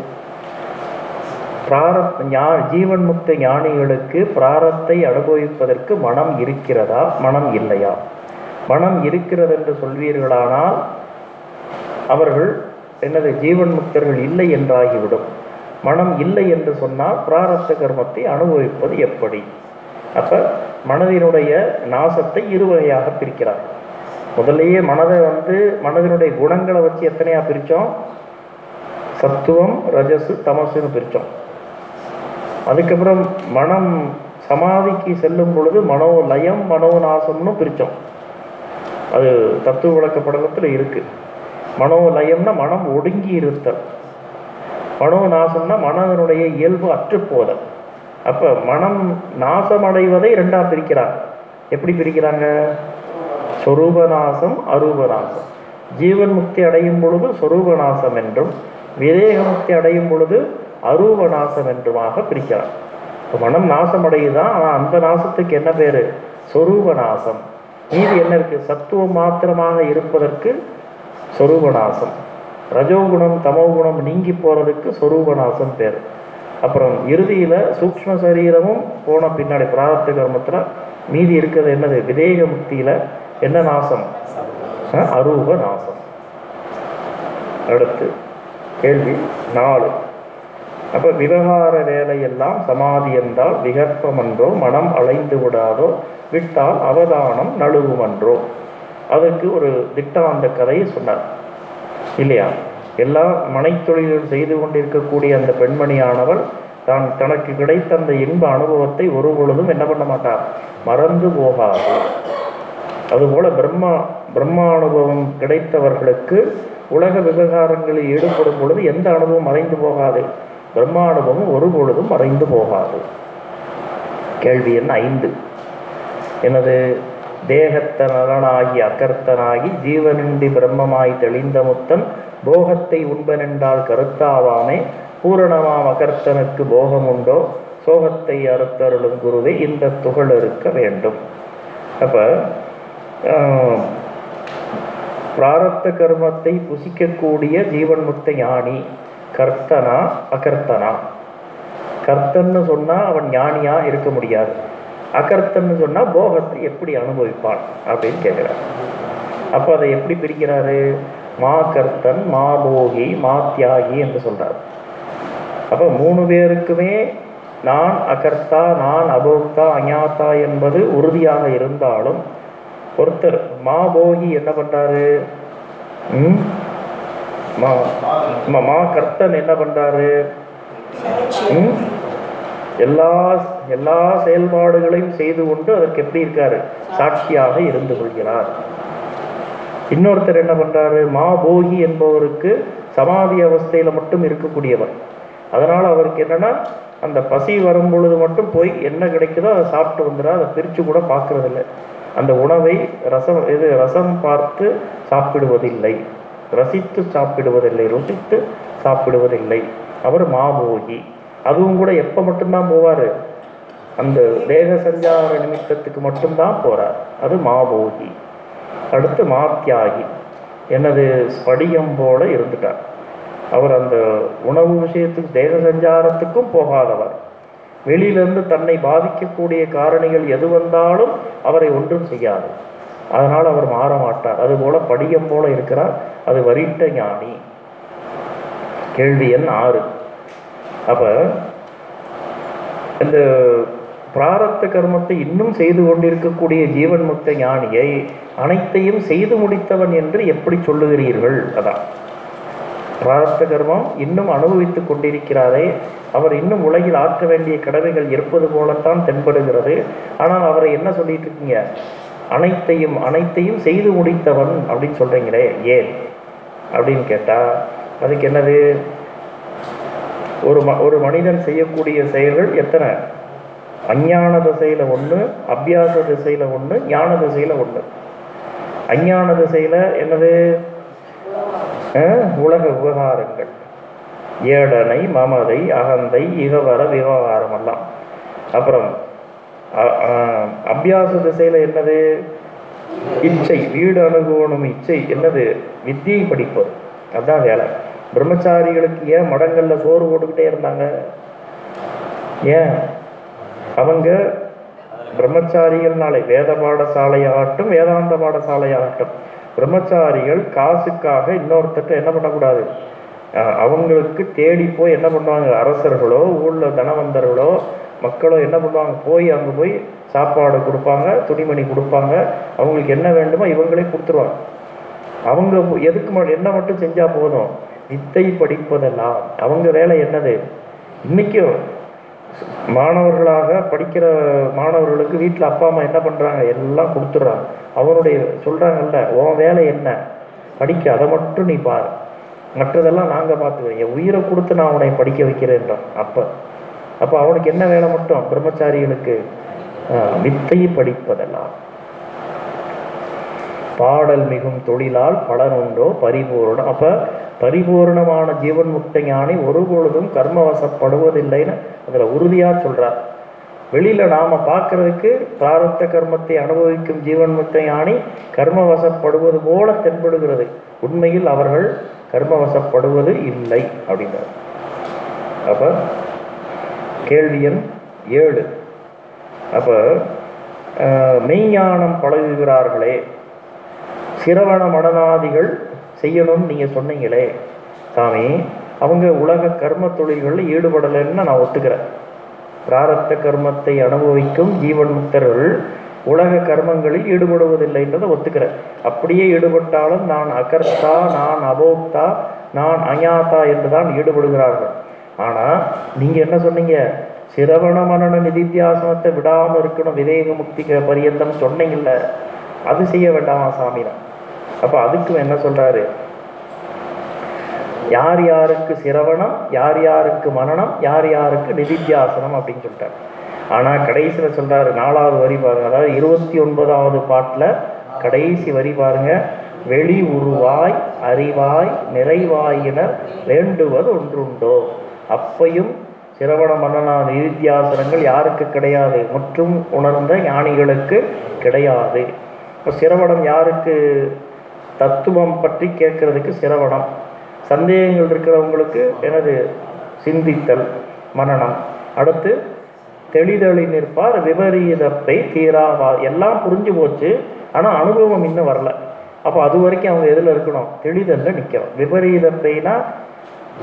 பிராரத் ஞா ஜீவன் முக்த ஞானிகளுக்கு பிராரத்தை அனுபவிப்பதற்கு மனம் இருக்கிறதா? மனம் இல்லையா? மனம் இருக்கிறது என்று சொல்வீர்களானால் அவர்கள் என்னது ஜீவன் முக்தர்கள் இல்லை என்றாகிவிடும். மனம் இல்லை என்று சொன்னால் பிராரத்த கர்மத்தை அனுபவிப்பது எப்படி? அப்ப மனதினுடைய நாசத்தை இருவகையாக பிரிக்கிறார். முதல்லயே மனதை வந்து மனதினுடைய குணங்களை வச்சு எத்தனையா பிரித்தோம் சத்துவம் ரஜசு தமசுன்னு பிரித்தோம் அதுக்கப்புறம் மனம் சமாதிக்கு செல்லும் பொழுது மனோ லயம் மனோ நாசம்னு பிரித்தோம் அது தத்துவ விளக்கப்படலத்தில் இருக்கு. மனோலயம்னா மனம் ஒடுங்கி இருத்தல் மனோநாசம்னா மனதனுடைய இயல்பு அற்றுப்போதல். அப்போ மனம் நாசமடைவதை ரெண்டாக பிரிக்கிறார். எப்படி பிரிக்கிறாங்க? சொரூபநாசம் அரூபநாசம். ஜீவன் முக்தி அடையும் பொழுது சொரூபநாசம் என்றும் விதேக முக்தி அடையும் பொழுது அரூபநாசம் என்றுமாக பிரிக்கிறார். மனம் நாசம் அடையுதான் ஆனால் அந்த நாசத்துக்கு என்ன பேரு? சொரூப நாசம் என்ன இருக்கு? சத்துவம் மாத்திரமாக இருப்பதற்கு சொரூபநாசம். ரஜோகுணம் தமோகுணம் நீங்கி போகிறதுக்கு சொரூபநாசம் பேர். அப்புறம் இறுதியில் சூக்ஷ்ம சரீரமும் போன பின்னாடி பிராரத்த கர்மத்தில் மீதி இருக்கிறது என்னது? விதேக முக்தியில் என்ன நாசம்? அரூப நாசம். அடுத்து கேள்வி நாலு. அப்போ விவகார வேலையெல்லாம் சமாதி என்றால் விகற்பமன்றோ மனம் அலைந்து விடாதோ விட்டால் அவதானம் நழுவுமன்றோ அதற்கு ஒரு திட்டாந்த கதையை சொன்னார். இல்லையா? எல்லா மனைத்தொழிலும் செய்து கொண்டிருக்கக்கூடிய அந்த பெண்மணியானவள் தான் தனக்கு கிடைத்த அந்த இன்ப அனுபவத்தை ஒரு பொழுதும் என்ன பண்ண மாட்டார் மறந்து போகாது. அதுபோல பிரம்மா பிரம்மா அனுபவம் கிடைத்தவர்களுக்கு உலக விவகாரங்களில் ஈடுபடும் பொழுது எந்த அனுபவம் மறைந்து போகாது. பிரம்மா அனுபவம் ஒரு பொழுதும் மறைந்து போகாது. கேள்வி எண் ஐந்து. எனது தேகத்த நலனாகி அகர்த்தனாகி ஜீவனின்றி பிரம்மமாய் தெளிந்த முத்தன் போகத்தை உண்பனென்றால் கருத்தாவாமே பூரணமாம் அகர்த்தனுக்கு போகம் உண்டோ சோகத்தை அறுத்தருளும் குருவே இந்த துகள் இருக்க வேண்டும். அப்ப பிராரத்த கர்மத்தை புசிக்கக்கூடிய ஜீவன் முத்த ஞானி கர்த்தனா அகர்த்தனா? கர்த்தன்னு சொன்னா அவன் ஞானியா இருக்க முடியாது. அகர்த்தன்னு சொன்னால் போகத்தை எப்படி அனுபவிப்பான் அப்படின்னு கேட்கிறார். அப்போ அதை எப்படி பிரிக்கிறாரு? மா கர்த்தன் மா போகி மா தியாகி என்று சொல்கிறார் அப்போ மூணு பேருக்குமே நான் அகர்த்தா நான் அபோக்தா அஞாத்தா என்பது உறுதியாக இருந்தாலும் ஒருத்தர் மா போகி என்ன பண்ணுறாரு ம்? மா மா- மா கர்த்தன் என்ன பண்ணுறாரு ம்? எல்லா எல்லா செயல்பாடுகளையும் செய்து கொண்டு அதற்கு எப்படி இருக்காரு? சாட்சியாக இருந்து கொள்கிறார். இன்னொருத்தர் என்ன பண்றாரு? மா போகி என்பவருக்கு சமாதி அவஸ்தையில மட்டும் இருக்கக்கூடியவர். அதனால அவருக்கு என்னன்னா அந்த பசி வரும் பொழுது மட்டும் போய் என்ன கிடைக்குதோ அதை சாப்பிட்டு வந்துடா அதை பிரிச்சு கூட பார்க்கறதில்ல. அந்த உணவை ரசம் இது ரசம் பார்த்து சாப்பிடுவதில்லை. ரசித்து சாப்பிடுவதில்லை ருசித்து சாப்பிடுவதில்லை. அவர் மாபோகி. அதுவும் கூட எப்போ மட்டும்தான் போவார்? அந்த தேக சஞ்சார நிமித்தத்துக்கு மட்டும்தான் போகிறார் அது மாபோகி அடுத்து மாத்தியாகி என்னது? ஸ்படிகம் போல இருந்துட்டார். அவர் அந்த உணவு விஷயத்துக்கு தேக சஞ்சாரத்துக்கும் போகாதவர். வெளியிலிருந்து தன்னை பாதிக்கக்கூடிய காரணிகள் எது வந்தாலும் அவரை ஒன்றும் செய்யாது. அதனால் அவர் மாற மாட்டார் அதுபோல படிகம் போல இருக்கிறார். அது வரிட்ட ஞானி. கேள்வி எண் ஆறு. அப்போ இந்த பிராரத்த கர்மத்தை இன்னும் செய்து கொண்டிருக்கக்கூடிய ஜீவன் முக்த ஞானியை அனைத்தையும் செய்து முடித்தவன் என்று எப்படி சொல்லுகிறீர்கள்? அதான். பிராரத்த கர்மம் இன்னும் அனுபவித்துக் கொண்டிருக்கிறாரே. அவர் இன்னும் உலகில் ஆற்ற வேண்டிய கடமைகள் இருப்பது போலத்தான் தென்படுகிறது. ஆனால் அவரை என்ன சொல்லிட்டு இருக்கீங்க அனைத்தையும் அனைத்தையும் செய்து முடித்தவன் அப்படின்னு சொல்றீங்களே. ஏன்? அப்படின்னு கேட்டா அதுக்கு என்னது? ஒரு ம ஒரு மனிதன் செய்யக்கூடிய செயல்கள் எத்தனை? அஞ்ஞான திசையில ஒன்று அபியாச திசையில ஒன்று ஞான திசையில ஒன்று அஞ்ஞான திசையில என்னது? உலக விவகாரங்கள். ஏடனை மமதை அகந்தை இகவர விவகாரம் எல்லாம். அப்புறம் அபியாச திசையில என்னது? இச்சை வீடு அணுகணும் இச்சை. என்னது? வித்தியை படிப்பது. அதுதான் வேலை. பிரம்மச்சாரிகளுக்கு ஏன் மடங்களில் சோறு போட்டுக்கிட்டே இருந்தாங்க? ஏன்? அவங்க பிரம்மச்சாரிகள்னாலே வேத பாடசாலையாகட்டும் வேதாந்த பாடசாலையாகட்டும் பிரம்மச்சாரிகள் காசுக்காக இன்னொருத்தட்ட என்ன பண்ணக்கூடாது? அவங்களுக்கு தேடி போய் என்ன பண்ணுவாங்க? அரசர்களோ ஊரில் தனவந்தர்களோ மக்களோ என்ன பண்ணுவாங்க? போய் அங்கே போய் சாப்பாடு கொடுப்பாங்க துணிமணி கொடுப்பாங்க. அவங்களுக்கு என்ன வேண்டுமோ இவங்களே கொடுத்துருவாங்க. அவங்க எதுக்கு என்ன மட்டும் செஞ்சால் போதும்? வித்தை படிப்பதெல்லாம். அவங்க வேலை என்னது? இன்னைக்கும் மாணவர்களாக படிக்கிற மாணவர்களுக்கு வீட்டில் அப்பா அம்மா என்ன பண்ணுறாங்க எல்லாம் கொடுத்துட்றாங்க. அவனுடைய சொல்கிறாங்கல்ல உன் வேலை என்ன? படிக்க அதை மட்டும் நீ பாரு. மற்றதெல்லாம் நாங்கள் பார்த்துக்கிறோம். என் உயிரை கொடுத்து நான் அவனை படிக்க வைக்கிறேன்றான் அப்போ. அப்போ அவனுக்கு என்ன வேலை மட்டும்? பிரம்மச்சாரிகளுக்கு வித்தையை வித்தை படிப்பதெல்லாம். பாடல் மிகும் தொழிலால் பலன் உண்டோ? பரிபூரணம். அப்போ பரிபூரணமான ஜீவன் முக்த ஞானி ஒரு பொழுதும் கர்மவசப்படுவதில்லைன்னு அதில் உறுதியாக சொல்கிறார் வெளியில் நாம் பார்க்கறதுக்கு பிராரத்த கர்மத்தை அனுபவிக்கும் ஜீவன் முக்த ஞானி கர்மவசப்படுவது போல தென்படுகிறது. உண்மையில் அவர்கள் கர்மவசப்படுவது இல்லை அப்படின்றார். அப்போ கேள்வி எண் ஏழு. அப்போ மெய்ஞானம் பழகுகிறார்களே சிரவண மடனாதிகள் செய்யணும்னு நீங்கள் சொன்னீங்களே சாமி அவங்க உலக கர்ம தொழில்களில் ஈடுபடலைன்னு நான் ஒத்துக்கிறேன். பிராரத்த கர்மத்தை அனுபவிக்கும் ஜீவன் முக்தர்கள் உலக கர்மங்களில் ஈடுபடுவதில்லைன்றதை ஒத்துக்கிறேன். அப்படியே ஈடுபட்டாலும் நான் அகர்த்தா நான் அபோக்தா நான் அஞாத்தா என்றுதான் ஈடுபடுகிறார்கள். ஆனால் நீங்கள் என்ன சொன்னீங்க? சிரவண மனன நிதித்தியாசனத்தை விடாமல் இருக்கணும் விவேக முக்தி பரியந்தம் சொன்னீங்கல்ல. அது செய்ய வேண்டாமா சாமிதான் அப்போ அதுக்கு என்ன சொல்கிறாரு யார் யாருக்கு சிரவணம் யார் யாருக்கு மனனம் யார் யாருக்கு நிதித்தியாசனம் அப்படின்னு சொல்லிட்டார். ஆனால் கடைசியில் சொல்கிறாரு நாலாவது வரி பாருங்க. அதாவது இருபத்தி ஒன்பதாவது பாட்டில் கடைசி வரி பாருங்க. வெளி உருவாய் அறிவாய் நிறைவாயினர் வேண்டுவது ஒன்றுண்டோ? அப்பையும் சிரவண மன்னனா நிதித்தியாசனங்கள் யாருக்கு கிடையாது? முற்றும் உணர்ந்த ஞானிகளுக்கு கிடையாது. இப்போ சிரவணம் யாருக்கு தத்துவம் பற்றி கேட்கறதுக்கு சிரவணம். சந்தேகங்கள் இருக்கிறவங்களுக்கு எனது சிந்தித்தல் மனனம் அடுத்து தெளிதளி நிற்பார் விபரீதத்தை தீராவா எல்லாம் புரிஞ்சு போச்சு ஆனால் அனுபவம் இன்னும் வரல. அப்போ அது வரைக்கும் அவங்க எதில் இருக்கணும்? தெளிதல்ல நிற்கணும் விபரீதத்தைனா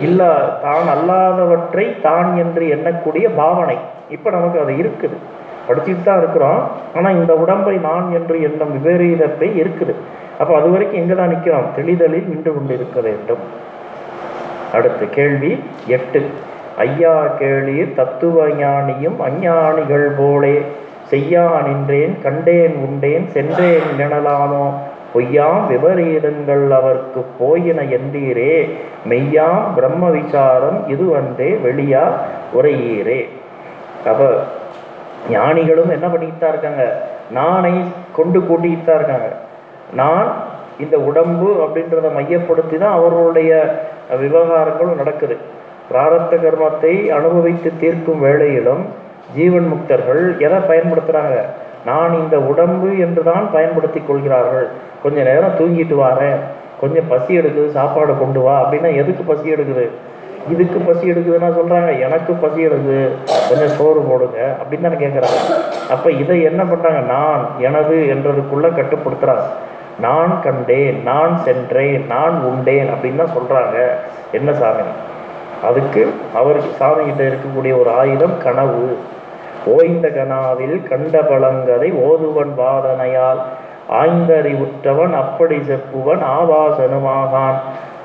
இல்லா தான் அல்லாதவற்றை தான் என்று எண்ணக்கூடிய பாவனை. இப்போ நமக்கு அது இருக்குது. படிச்சுட்டு தான் இருக்கிறோம். ஆனால் இந்த உடம்பை நான் என்று எண்ணம் விபரீதத்தை இருக்குது. அப்போ அது வரைக்கும் எங்கே தான் நிற்கிறோம்? தெளிதலில் நின்று கொண்டு இருக்க வேண்டும். அடுத்து கேள்வி எட்டு. ஐயா கேளீர் தத்துவ ஞானியும் அஞ்ஞானிகள் போலே. செய்யா நின்றேன் கண்டேன் உண்டேன் சென்றேன் நினலாமோ பொய்யாம் விபரீதங்கள் அவர்க்கு போயின என்றீரே மெய்யாம் பிரம்ம விசாரம் இது வந்தே வெளியா உரையீரே அப்ப ஞானிகளும் என்ன பண்ணிக்கிட்டா தான் இருக்காங்க? நானை கொண்டு கூட்டிட்டு தான் இருக்காங்க. நான் இந்த உடம்பு அப்படின்றத மையப்படுத்தி தான் அவர்களுடைய விவகாரங்களும் நடக்குது. பிராரத்த கர்மத்தை அனுபவித்து தீர்க்கும் வேளையிலும் ஜீவன் முக்தர்கள் எதை பயன்படுத்துகிறாங்க நான் இந்த உடம்பு என்று தான் பயன்படுத்தி கொள்கிறார்கள். கொஞ்சம் நேரம் தூங்கிட்டு வாரேன். கொஞ்சம் பசி எடுக்குது சாப்பாடு கொண்டு வா. அப்படின்னா எதுக்கு பசி எடுக்குது? இதுக்கு பசி எடுக்குதுன்னா சொல்கிறாங்க எனக்கு பசி எடுக்குது கொஞ்சம் சோறு போடுங்க அப்படின்னு தானே கேட்குறாங்க அப்போ இதை என்ன பண்ணுறாங்க நான் எனது என்றதுக்குள்ளே கட்டுப்படுத்துகிறாங்க நான் கண்டேன் நான் சென்றேன் நான் உண்டேன் அப்படின்னு தான் சொல்கிறாங்க என்ன சாமி? அதுக்கு அவருக்கு சாமிகிட்ட இருக்கக்கூடிய ஒரு ஆயுதம் கனவு. ஓய்ந்த கனாவில் கண்ட பழங்கதை ஓதுவன் வாதனையால். ஆய்ந்தறிவுற்றவன் அப்படி செப்புவன் ஆவாசனுமாகான்.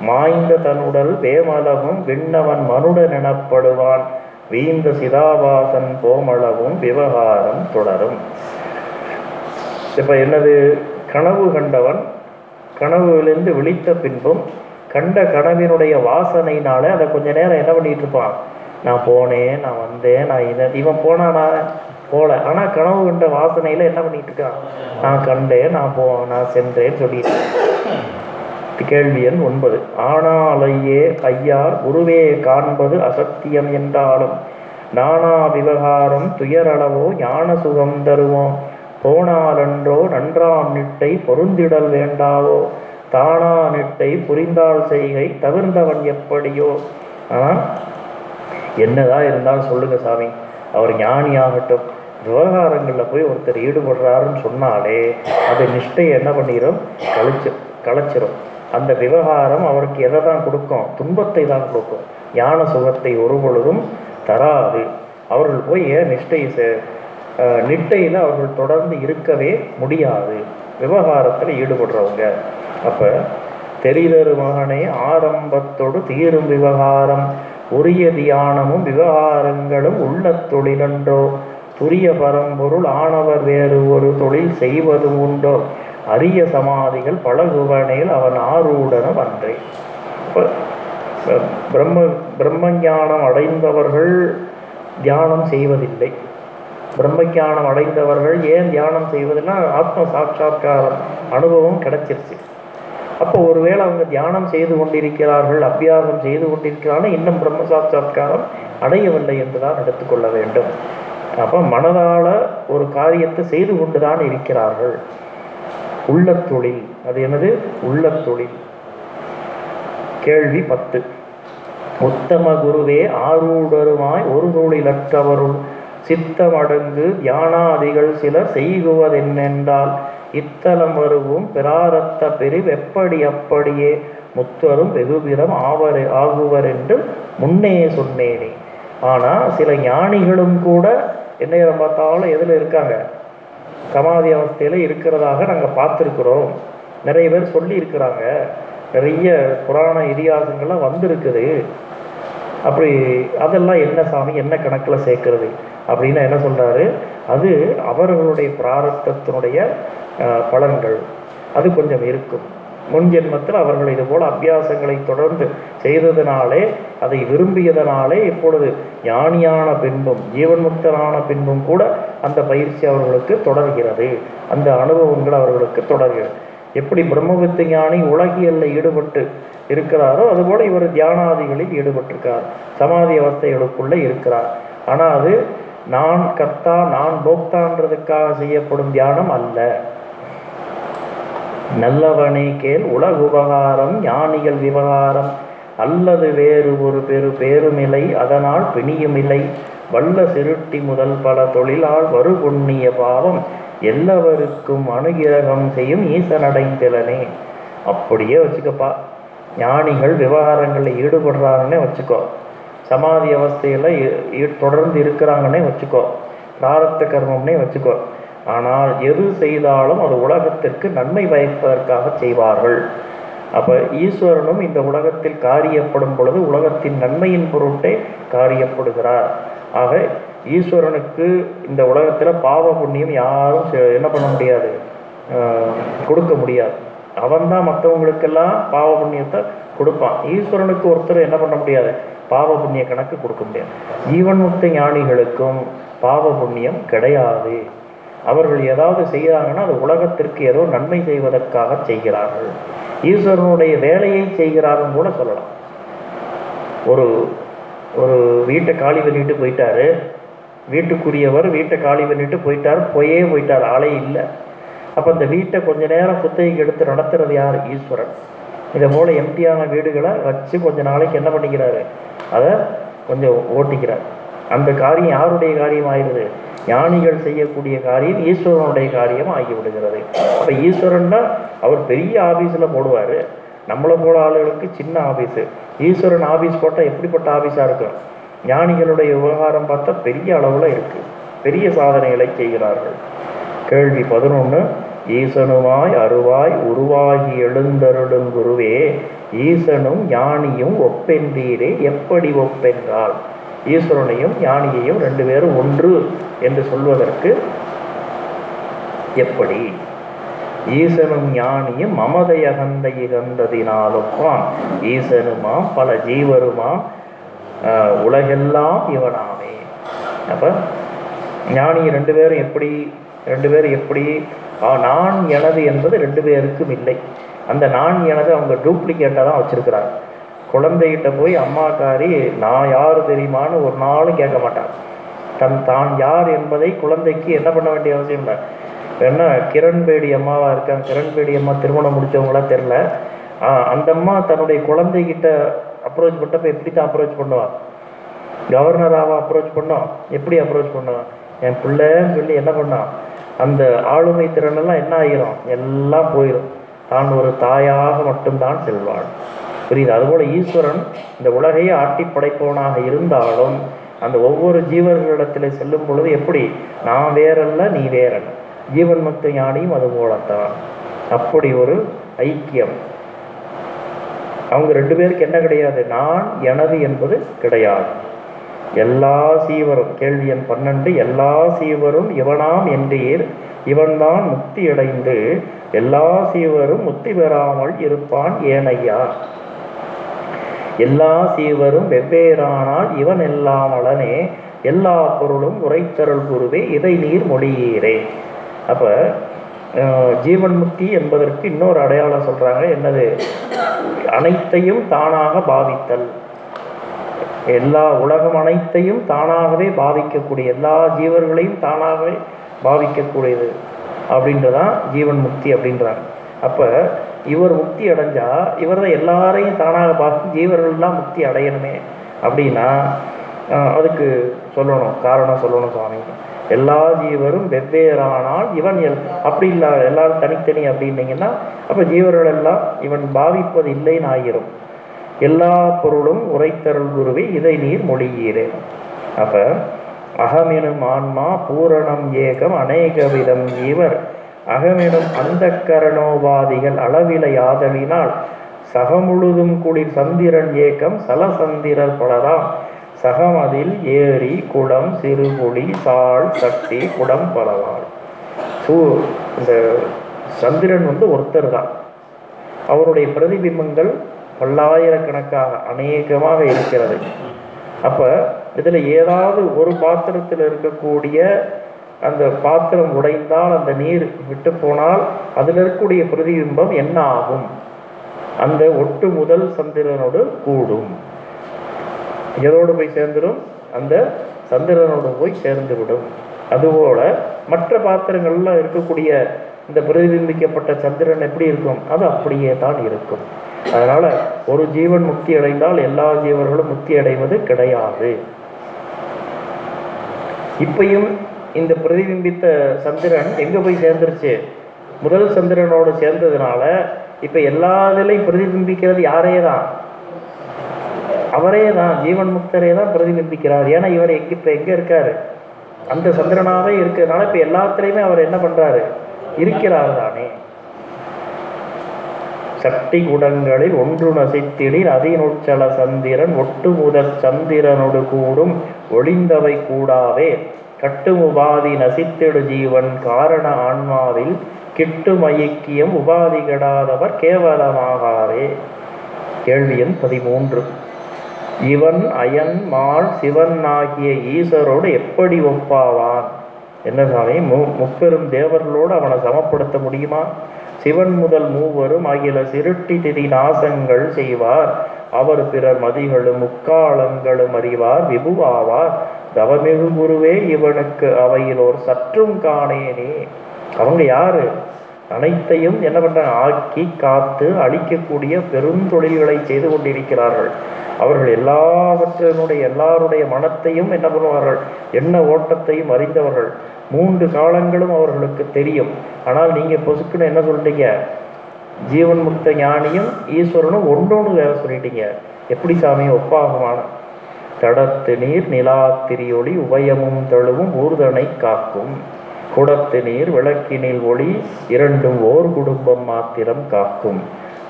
மாய்ந்த தன்னுடல் வேமளவும் விண்ணவன் மனுடன் எனப்படுவான். வீந்த சிதாபாசன் போமளவும் விவகாரம் தொடரும். இப்ப என்னது? கனவு கண்டவன் கனவுலேருந்து விழித்த பின்பும் கண்ட கனவினுடைய வாசனையினால அதை கொஞ்ச நேரம் என்ன பண்ணிட்டு இருப்பான் நான் போனேன் நான் வந்தேன் நான் இதை இவன் போனானா போல. ஆனா கனவு கண்ட வாசனையில என்ன பண்ணிட்டு இருக்கான் நான் கண்டேன் நான் போ நான் சென்றேன்னு சொல்லிட்டு. கேள்வி எண் ஒன்பது. ஆனாலையே ஐயார் குருவே காண்பது அசத்தியம் என்றாலும் நானா விவகாரம் துயரளவோ ஞான சுகம் தருவோம் போனாலன்றோ நன்றாம் நிட்டை பொருந்திடல் வேண்டாவோ? தானா நிட்டை புரிந்தால் செய்கை தவிர்ந்தவன் எப்படியோ? ஆனால் என்னதான் இருந்தாலும் சொல்லுங்க சாமி. அவர் ஞானியாகட்டும் விவகாரங்களில் போய் ஒருத்தர் ஈடுபடுறாருன்னு சொன்னாலே அது நிஷ்டையை என்ன பண்ணிடும் கழிச்சு களைச்சிரும். அந்த விவகாரம் அவருக்கு எதை தான் கொடுக்கும்? துன்பத்தை தான் கொடுக்கும். ஞான சுகத்தை ஒரு பொழுதும் தராது. அவர்கள் போய் நிஷ்டை செ- நிட்டையில் அவர்கள் தொடர்ந்து இருக்கவே முடியாது. விவகாரத்தில் ஈடுபடுறவங்க. அப்போ தெரிதரு மகனே ஆரம்பத்தோடு தீரும் விவகாரம். உரிய தியானமும் விவகாரங்களும் உள்ள தொழிலன்றோ. துரிய பரம்பொருள் ஆனவர் வேறு ஒரு தொழில் செய்வதும் உண்டோ? அரிய சமாதிகள் பழகுவனையில் அவன் ஆரூடன அன்றே இப்ப, பிரம்ம பிரம்மஞானம் அடைந்தவர்கள் தியானம் செய்வதில்லை. பிரம்மஞானம் அடைந்தவர்கள் ஏன் தியானம் செய்வதுன்னா ஆத்ம சாட்சா்காரம் அனுபவம் கிடைச்சிருச்சு. அப்போ ஒருவேளை அவங்க தியானம் செய்து கொண்டிருக்கிறார்கள் அபியாசம் செய்து கொண்டிருக்கிறார்கள் இன்னும் பிரம்ம சாட்சா்காரம் அடையவில்லை என்றுதான் எடுத்துக்கொள்ள வேண்டும். அப்போ மனதால் ஒரு காரியத்தை செய்து கொண்டுதான் இருக்கிறார்கள். உள்ள தொழில் அது என்னது? உள்ளத் தொழில் கேள்வி பத்து. உத்தம குருவே ஆரூடருமாய் ஒரு நூலிலற்றவருள் சித்தமடங்கு தியானாதிகள் சிலர் செய்குவதென்னென்றால் இத்தலம் வருவும் பிராரத்த பிரிவு எப்படி அப்படியே முத்தரும் வெகுபிரம் ஆவர் ஆகுவர் என்று முன்னே சொன்னேனே. ஆனால் சில ஞானிகளும் கூட என்ன பார்த்தாலும் எதில் இருக்காங்க சமாதி அவஸ்தையில் இருக்கிறதாக நாங்கள் பார்த்துருக்குறோம். நிறைய பேர் சொல்லி இருக்கிறாங்க நிறைய புராண இதிகாசங்கள்லாம் வந்திருக்குது. அப்படி அதெல்லாம் என்ன சாமி என்ன கணக்கில் சேர்க்கறது அப்படின்னு என்ன சொல்கிறாரு அது அவர்களுடைய பிராரத்தத்தினுடைய பலன்கள். அது கொஞ்சம் இருக்கும். முன் ஜென்மத்தில் அவர்கள் இதுபோல் அபியாசங்களை தொடர்ந்து செய்ததினாலே அதை விரும்பியதனாலே இப்பொழுது ஞானியான பின்பும் ஜீவன்முக்தனான பின்பும் கூட அந்த பயிற்சி அவர்களுக்கு தொடர்கிறது. அந்த அனுபவங்கள் அவர்களுக்கு தொடர்கிறது. எப்படி பிரம்மபுத்த ஞானி உலகியல்ல ஈடுபட்டு இருக்கிறாரோ அதுபோல இவர் தியானாதிகளில் ஈடுபட்டிருக்கார் சமாதி அவஸ்தைகளுக்குள்ளே இருக்கிறார். ஆனால் அது நான் கர்த்தா நான் போக்தான்றதுக்காக செய்யப்படும் தியானம் அல்ல. நல்லவனே கேள் உலக உபகாரம் ஞானிகள் விவகாரம் அல்லது வேறு ஒரு பெரு பேருமில்லை அதனால் பிணியுமில்லை வல்ல சிருட்டி முதல் பல தொழிலால் வருபுண்ணிய பாவம் எல்லாவருக்கும் அனுகிரகம் செய்யும் ஈசனடைந்திலனே அப்படியே வச்சுக்கப்பா. ஞானிகள் விவகாரங்களில் ஈடுபடுறாங்கன்னே வச்சுக்கோ. சமாதி அவஸ்தையில் தொடர்ந்து இருக்கிறாங்கன்னே வச்சுக்கோ. பிராரத்த கர்மம்னே வச்சுக்கோ. ஆனால் எது செய்தாலும் அது உலகத்திற்கு நன்மை பயப்பதற்காக செய்வார்கள். அப்போ ஈஸ்வரனும் இந்த உலகத்தில் காரியப்படும் பொழுது உலகத்தின் நன்மையின் பொருட்டே காரியப்படுகிறார். ஆக ஈஸ்வரனுக்கு இந்த உலகத்தில் பாவ புண்ணியம் யாரும் செ- என்ன பண்ண முடியாது. கொடுக்க முடியாது. அவன்தான் மற்றவங்களுக்கெல்லாம் பாவ புண்ணியத்தை கொடுப்பான். ஈஸ்வரனுக்கு ஒருத்தர் என்ன பண்ண முடியாது? பாவ புண்ணிய கணக்கு கொடுக்க முடியாது. ஜீவன் முக்த ஞானிகளுக்கும் பாவ புண்ணியம் கிடையாது. அவர்கள் ஏதாவது செய்கிறாங்கன்னா அது உலகத்திற்கு ஏதோ நன்மை செய்வதற்காக செய்கிறார்கள். ஈஸ்வரனுடைய வேலையை செய்கிறாருன்னு கூட சொல்லலாம். ஒரு ஒரு வீட்டை காலி பண்ணிட்டு போயிட்டாரு. வீட்டுக்குரியவர் வீட்டை காலி பண்ணிட்டு போயிட்டார். போயே போயிட்டார். ஆளே இல்லை. அப்போ அந்த வீட்டை கொஞ்ச நேரம் குத்தகைக்கு எடுத்து நடத்துறது யார்? ஈஸ்வரன். இதை போல் எம்டியான வீடுகளை வச்சு கொஞ்ச நாளைக்கு என்ன பண்ணிக்கிறாரு? அதை கொஞ்சம் ஓட்டிக்கிறார். அந்த காரியம் யாருடைய காரியம் ஆயிடுது ஞானிகள் செய்யக்கூடிய காரியம் ஈஸ்வரனுடைய காரியம் ஆகிவிடுகிறது. அப்போ ஈஸ்வரன்னா அவர் பெரிய ஆஃபீஸில் போடுவார். நம்மளை போல ஆளுகளுக்கு சின்ன ஆஃபீஸு ஈஸ்வரன் ஆஃபீஸ் போட்டால் எப்படிப்பட்ட ஆஃபீஸாக இருக்கும்? ஞானிகளுடைய விவகாரம் பார்த்தா பெரிய அளவில் இருக்குது பெரிய சாதனைகளை செய்கிறார்கள். கேள்வி பதினொன்று ஈசனுமாய் அருவாய் உருவாகி எழுந்தருளும் குருவே ஈசனும் ஞானியும் ஒப்பென்றீரே எப்படி ஒப்பென்றால்? ஈஸ்வரனையும் ஞானியையும் ரெண்டு பேரும் ஒன்று என்று சொல்வதற்கு எப்படி? ஈசனும் ஞானியும் மமதையகந்த இகந்ததினாலொப்பான் ஈசனுமாம் பல ஜீவருமாம் உலகெல்லாம் இவனாமே. அப்ப ஞானி ரெண்டு பேரும் எப்படி ரெண்டு பேரும் எப்படி? நான் எனது என்பது ரெண்டு பேருக்கும் இல்லை. அந்த நான் எனது அவங்க டூப்ளிகேட்டாக தான் வச்சிருக்கிறாங்க குழந்தைகிட்ட போய் அம்மாக்காரி நான் யார் தெரியுமான்னு ஒரு நாளும் கேட்க மாட்டான். தன் தான் யார் என்பதை குழந்தைக்கு என்ன பண்ண வேண்டிய அவசியம் இல்லை என்ன கிரண்பேடி அம்மாவா இருக்காங்க கிரண்பேடி அம்மா திருமணம் முடிச்சவங்களா தெரில அந்த அம்மா தன்னுடைய குழந்தைகிட்ட அப்ரோச் பண்ணப்ப எப்படி தான் அப்ரோச் பண்ணுவான் கவர்னராக அப்ரோச் பண்ணோம் எப்படி அப்ரோச் பண்ணுவான் என் பிள்ளைன்னு சொல்லி என்ன பண்ணான் அந்த ஆளுமை திறனெல்லாம் என்ன ஆகிரும்? எல்லாம் போயிடும் தான் ஒரு தாயாக மட்டும்தான் செல்வாள். புரியுது? அதுபோல ஈஸ்வரன் இந்த உலகையே ஆட்டி படைப்பவனாக இருந்தாலும் அந்த ஒவ்வொரு ஜீவர்களிடத்தில் செல்லும் பொழுது எப்படி? நான் வேறல்ல நீ வேறல்ல. ஜீவன் முக்த ஞானியும் அது போலத்தான் அப்படி ஒரு ஐக்கியம். அவங்க ரெண்டு பேருக்கு என்ன கிடையாது? நான் எனது என்பது கிடையாது. எல்லா சீவரும் கேள்வி எண் பன்னெண்டு எல்லா சீவரும் இவனாம் என்றீர் இவன்தான் முக்தி அடைந்து எல்லா சீவரும் முக்தி பெறாமல் இருப்பான் ஏனையா? எல்லா சீவரும் வெவ்வேறானால் இவன் எல்லாம் அலனே எல்லா பொருளும் உரைத்தருள் குருவே இதை நீர் மொழியீரே. அப்போ ஜீவன் முக்தி என்பதற்கு இன்னொரு அடையாளம் சொல்கிறாங்க என்னது? அனைத்தையும் தானாக பாவித்தல். எல்லா உலகம் அனைத்தையும் தானாகவே பாவிக்கக்கூடிய எல்லா ஜீவர்களையும் தானாகவே பாவிக்கக்கூடியது அப்படின்றதான் ஜீவன் முக்தி அப்படின்றாங்க. அப்போ இவர் முக்தி அடைஞ்சால் இவர் தான் எல்லாரையும் தானாக பார்த்து ஜீவர்கள்லாம் முக்தி அடையணுமே அப்படின்னா அதுக்கு சொல்லணும் காரணம் சொல்லணும் சுவாமி. எல்லா ஜீவரும் வெவ்வேறானால் இவன் எல் அப்படி இல்லை எல்லாரும் தனித்தனி அப்படின்னீங்கன்னா அப்போ ஜீவர்கள் எல்லாம் இவன் பாவிப்பது இல்லைன்னு ஆகிரும் எல்லா பொருளும் உரைத்தருள் குருவே இதை நீர் மொழியீரே அப்போ அகமெனும் ஆன்மா பூரணம் ஏகம் அநேக விதம் ஜீவர். அகமிடம் அந்த கரணோபாதிகள் அளவிலையாதலினால் சகமுழுதும் குளிர் சந்திரன் ஏக்கம் சலசந்திரர் பலராம். சகமதில் ஏரி குளம் சிறுபுளி சால் சட்டி குடம் பலவாள். சூ இந்த சந்திரன் வந்து ஒருத்தர் தான். அவருடைய பிரதிபிம்பங்கள் பல்லாயிரக்கணக்காக அநேகமாக இருக்கிறது. அப்போ இதில் ஏதாவது ஒரு பாத்திரத்தில் இருக்கக்கூடிய அந்த பாத்திரம் உடைந்தால் அந்த நீர் விட்டு போனால் அதில் இருக்கக்கூடிய பிரதிபிம்பம் என்ன ஆகும் அந்த ஒட்டு முதல் சந்திரனோடு கூடும். எதோடு போய் சேர்ந்துடும் அந்த சந்திரனோடு போய் சேர்ந்து விடும் அதுபோல மற்ற பாத்திரங்கள்லாம் இருக்கக்கூடிய இந்த பிரதிபிம்பிக்கப்பட்ட சந்திரன் எப்படி இருக்கும்? அது அப்படியே தான் இருக்கும். அதனால ஒரு ஜீவன் முக்தி அடைந்தால் எல்லா ஜீவர்களும் முக்தி அடைவது கிடையாது. இப்பையும் இந்த பிரதிபிம்பித்த சந்திரன் எங்கே போய் சேர்ந்துருச்சு? முதல் சந்திரனோடு சேர்ந்ததுனால இப்போ எல்லா இதுலையும் பிரதிபிம்பிக்கிறது யாரே தான் அவரே தான் ஜீவன் முக்தரே தான் பிரதிபிம்பிக்கிறார். ஏன்னா இவர் எங்கே இப்போ எங்கே இருக்காரு? அந்த சந்திரனாகவே இருக்கிறதுனால இப்போ எல்லாத்துலேயுமே அவர் என்ன பண்ணுறாரு இருக்கிறார் தானே. சக்தி குடங்களில் ஒன்று நசைத்திடில் அதிநுட்சல சந்திரன் ஒட்டு முதற் சந்திரனோடு கூடும் ஒளிந்தவை கூடாவே. கட்டுமுபாதி நசித்திடு ஜீவன் காரண ஆன்மாவில் கிட்டும் ஐக்கியம் உபாதி கெடாதவர் கேவலமாகாரே கேள்வி எண் பதிமூன்று. இவன் அயன் மாள் சிவன் ஆகிய ஈஸ்வரோடு எப்படி ஒப்பாவான்? என்ன சாமி மு முப்பெரும் தேவர்களோடு அவனை சமப்படுத்த முடியுமா? சிவன் முதல் மூவரும் அகில சிருட்டி திதி நாசங்கள் செய்வார். அவர் பிறர் மதிகளும் முக்காலங்களும் அறிவார் விபுவாவார். தவமிகு குருவே இவனுக்கு அவையிலோர் சற்றும் காணேனே. அவங்க யாரு? அனைத்தையும் என்ன பண்றாங்க? ஆக்கி காத்து அழிக்கக்கூடிய பெருந்தொழில்களை செய்து கொண்டிருக்கிறார்கள். அவர்கள் எல்லாவற்றினுடைய எல்லாருடைய மனத்தையும் என்ன பண்ணுவார்கள்? என்ன ஓட்டத்தையும் அறிந்தவர்கள். மூன்று காலங்களும் அவர்களுக்கு தெரியும். ஆனால் நீங்கள் பொசுக்குன்னு என்ன சொல்றீங்க ஜீவன் முக்த ஞானியும் ஈஸ்வரனும் ஒன்றொன்று வேற சொல்லிட்டீங்க. எப்படி சாமி? ஒப்பாகமான. தடத்து நீர் நிலாத்திரியொளி உபயமும் தழுவும் ஊர்தனை காக்கும். குடத்து நீர் விளக்கினில் ஒளி இரண்டும் ஓர் குடும்பம் மாத்திரம் காக்கும்.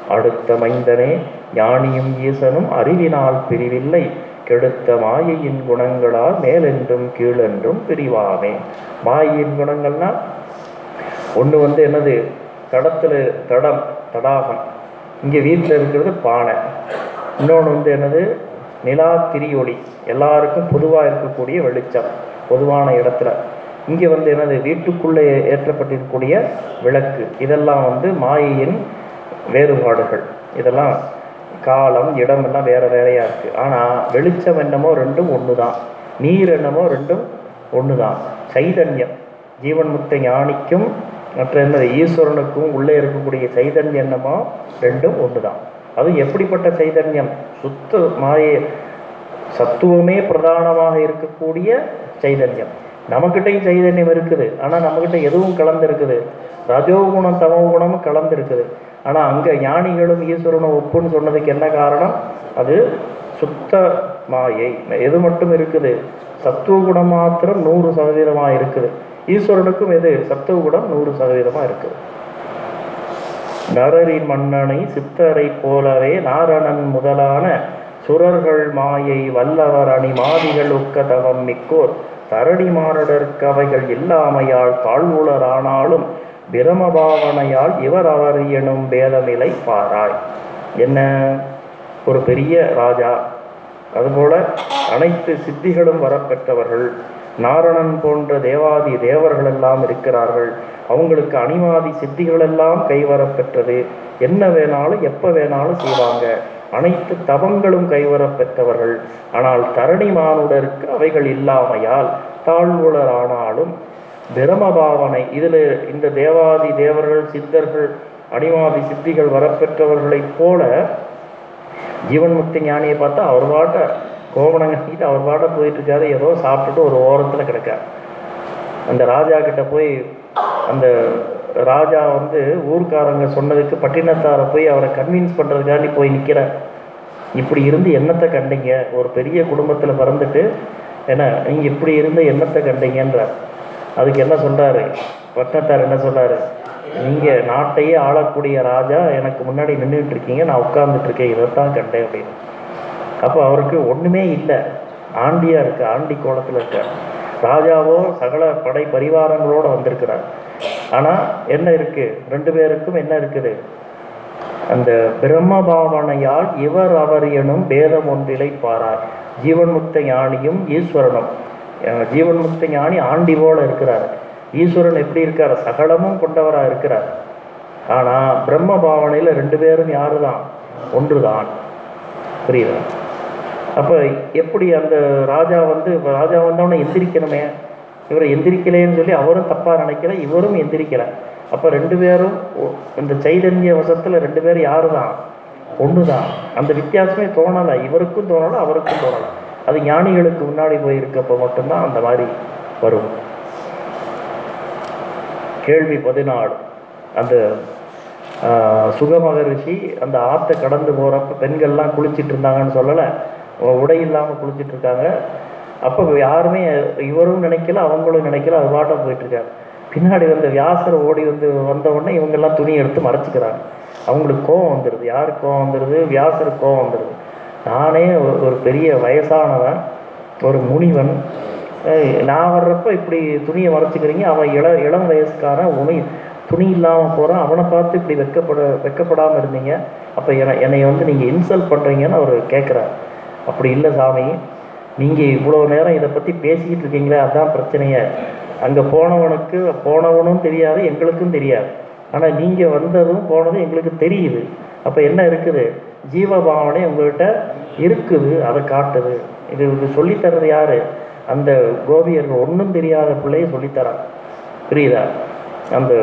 அடுத்த மைந்தனே ஞானியும் ஈசனும் அறிவினால் பிரிவில்லை. கெடுத்த மாயையின் குணங்களால் மேலென்றும் கீழென்றும் பிரிவாமே. மாயையின் குணங்கள்னா ஒன்று வந்து என்னது? தடத்தில் தடம் தடாகம். இங்கே வீட்டில் இருக்கிறது பானை. இன்னொன்று வந்து என்னது? நிலா திரியொளி எல்லாருக்கும் பொதுவாக இருக்கக்கூடிய வெளிச்சம் பொதுவான இடத்துல. இங்கே வந்து என்னது? வீட்டுக்குள்ளே ஏற்றப்பட்டிருக்கக்கூடிய விளக்கு. இதெல்லாம் வந்து மாயையின் வேறுபாடுகள். இதெல்லாம் காலம் இடம் எல்லாம் வேற வேறையா இருக்கு. ஆனால் வெளிச்சம் என்னமோ ரெண்டும் ஒன்று தான் நீர் என்னமோ ரெண்டும் ஒன்று தான் சைதன்யம். ஜீவன் முக்த ஞானிக்கும் மற்ற என்னது ஈஸ்வரனுக்கும் உள்ளே இருக்கக்கூடிய சைதன்யம் என்னமோ ரெண்டும் ஒன்று தான் அது எப்படிப்பட்ட சைதன்யம்? சுத்த மாய சத்துவமே பிரதானமாக இருக்கக்கூடிய சைதன்யம். நம்மக்கிட்டையும் சைதன்யம் இருக்குது. ஆனால் நம்மக்கிட்ட எதுவும் கலந்து இருக்குது ரஜோகுணம் தமோகுணமும் கலந்து இருக்குது ஆனால் அங்கே ஞானிகளும் ஈஸ்வரனும் ஒப்புன்னு சொன்னதுக்கு என்ன காரணம்? அது சுத்த மாயை. எது மட்டும் இருக்குது? சத்துவ குணம் மாத்திரம் நூறு சதவீதமாக இருக்குது. ஈஸ்வரனுக்கும் எது? சத்துவ குணம் நூறு சதவீதமாக இருக்குது. நரரின் மன்னனை சித்தரை போலவே நாரணன் முதலான சுரர்கள் மாயை வல்லவர் அணி மாதிகள் உக்க தவம் மிக்கோர். தரணி மாரடர்க்கு இல்லாமையால் தாழ்வுளரானாலும் பிரமபாவனையால் இவர் அவர் எனும் பேதமிலை பாராய். என்ன? ஒரு பெரிய ராஜா. அதுபோல அனைத்து சித்திகளும் வரப்பெற்றவர்கள். நாரணன் போன்ற தேவாதி தேவர்கள் எல்லாம் இருக்கிறார்கள். அவங்களுக்கு அணிமாதி சித்திகள் எல்லாம் கைவரப்பெற்றது. என்ன வேணாலும் எப்போ வேணாலும் செய்வாங்க. அனைத்து தவங்களும் கைவரப்பெற்றவர்கள். ஆனால் தரணி மானுடருக்கு அவைகள் இல்லாமையால் தாழ்வுளரானாலும் பிரம பாவனை இதில் இந்த தேவாதி தேவர்கள் சித்தர்கள் அடிமாதி சித்திகள் வரப்பெற்றவர்களைப் போல ஜீவன் முக்தி ஞானியை பார்த்தா அவர் பாட்ட கோவணம் அவர் பாட்ட போயிட்டு இருக்காரு ஏதோ சாப்பிட்டுட்டு ஒரு ஓரத்தில் கிடக்கார். அந்த ராஜா கிட்ட போய் அந்த ராஜா வந்து ஊர்க்காரங்க சொன்னதுக்கு பட்டினத்தாரை போய் அவரை கன்வின்ஸ் பண்ணுறதுக்காண்டி போய் நிற்கிறார் இப்படி இருந்து என்னத்தை கண்டீங்க? ஒரு பெரிய குடும்பத்தில் பிறந்துட்டு என்ன நீங்கள் இப்படி இருந்து என்னத்தை கண்டீங்கன்றார். அதுக்கு என்ன சொல்கிறாரு பட்டினத்தார் என்ன சொல்கிறாரு நீங்கள் நாட்டையே ஆளக்கூடிய ராஜா எனக்கு முன்னாடி நின்றுட்டு இருக்கீங்க நான் உட்கார்ந்துட்டுருக்கேன் இதை தான் கண்டேன் அப்படின்னு. அப்போ அவருக்கு ஒன்றுமே இல்லை. ஆண்டியாக இருக்கு ஆண்டி கோலத்தில் இருக்கார் ராஜாவோ சகல படை பரிவாரங்களோடு வந்திருக்கிறார். ஆனால் என்ன இருக்குது ரெண்டு பேருக்கும் என்ன இருக்குது? அந்த பிரம்ம பாவனையால் இவர் அவர் எனும் பேதம் ஒன்றிலை பாரார். ஜீவன்முக்த ஞானியும் ஈஸ்வரனும். ஜீவன் முக்த ஞானி ஆண்டி போல இருக்கிறார். ஈஸ்வரன் எப்படி இருக்கார்? சகலமும் கொண்டவராக இருக்கிறார். ஆனால் பிரம்ம பாவனையில் ரெண்டு பேரும் யாரு தான் ஒன்று தான் புரியுதா? அப்போ எப்படி அந்த ராஜா வந்து ராஜா வந்தவனை எந்திரிக்கணுமே? இவரை எந்திரிக்கலேன்னு சொல்லி அவரும் தப்பாக நினைக்கல இவரும் எந்திரிக்கலை. அப்போ ரெண்டு பேரும் ஒ- இந்த சைதன்ய வசத்தில் ரெண்டு பேரும் யாரு தான் ஒன்று தான் அந்த வித்தியாசமே தோணலை. இவருக்கும் தோணலை அவருக்கும் தோணலை. அது ஞானிகளுக்கு முன்னாடி போயிருக்கப்போ மட்டும்தான் அந்த மாதிரி வரும். கேள்வி பதினாலு. அந்த சுகமகரிஷி அந்த ஆற்றை கடந்து போகிறப்ப பெண்கள்லாம் குளிச்சிட்டு இருந்தாங்கன்னு சொல்லலை உடை இல்லாமல் குளிச்சிட்டு இருக்காங்க அப்போ யாருமே இவரும் நினைக்கல அவங்களும் நினைக்கல அது பாட்டம் போயிட்டுருக்காரு. பின்னாடி வந்த வியாசர் ஓடி வந்து வந்த உடனே இவங்கெல்லாம் துணி எடுத்து மறைச்சிக்கிறாங்க. அவங்களுக்கு கோவம் வந்துடுது யாருக்கு கோவம் வந்துடுது வியாசருக்கு கோவம் வந்துடுது நானே ஒரு ஒரு பெரிய வயசானவன் ஒரு முனிவன். நான் வர்றப்ப இப்படி துணியை மறைச்சிக்கிறீங்க அவன் இள இளம் வயசுக்காரன் உனி துணி இல்லாமல் போகிறான் அவனை பார்த்து இப்படி வெக்கப்பட வெக்கப்படாமல் இருந்தீங்க. அப்போ என்னை என்னை வந்து நீங்கள் இன்சல்ட் பண்ணுறீங்கன்னு அவர் கேட்குறார் அப்படி இல்லை சாமி நீங்கள் இவ்வளோ நேரம் இதை பற்றி பேசிக்கிட்டு இருக்கீங்களே அதுதான் பிரச்சனையே. அங்கே போனவனுக்கு போனவனும் தெரியாது எங்களுக்கும் தெரியாது. ஆனால் நீங்கள் வந்ததும் போனதும் எங்களுக்கு தெரியுது. அப்போ என்ன இருக்குது? ஜீவபாவனை உங்கள்கிட்ட இருக்குது அதை காட்டுது. இது இது சொல்லித்தர்றது யாரு? அந்த கோபியர்கள் ஒன்றும் தெரியாத பிள்ளையை சொல்லித்தரான் புரியுதா? அந்த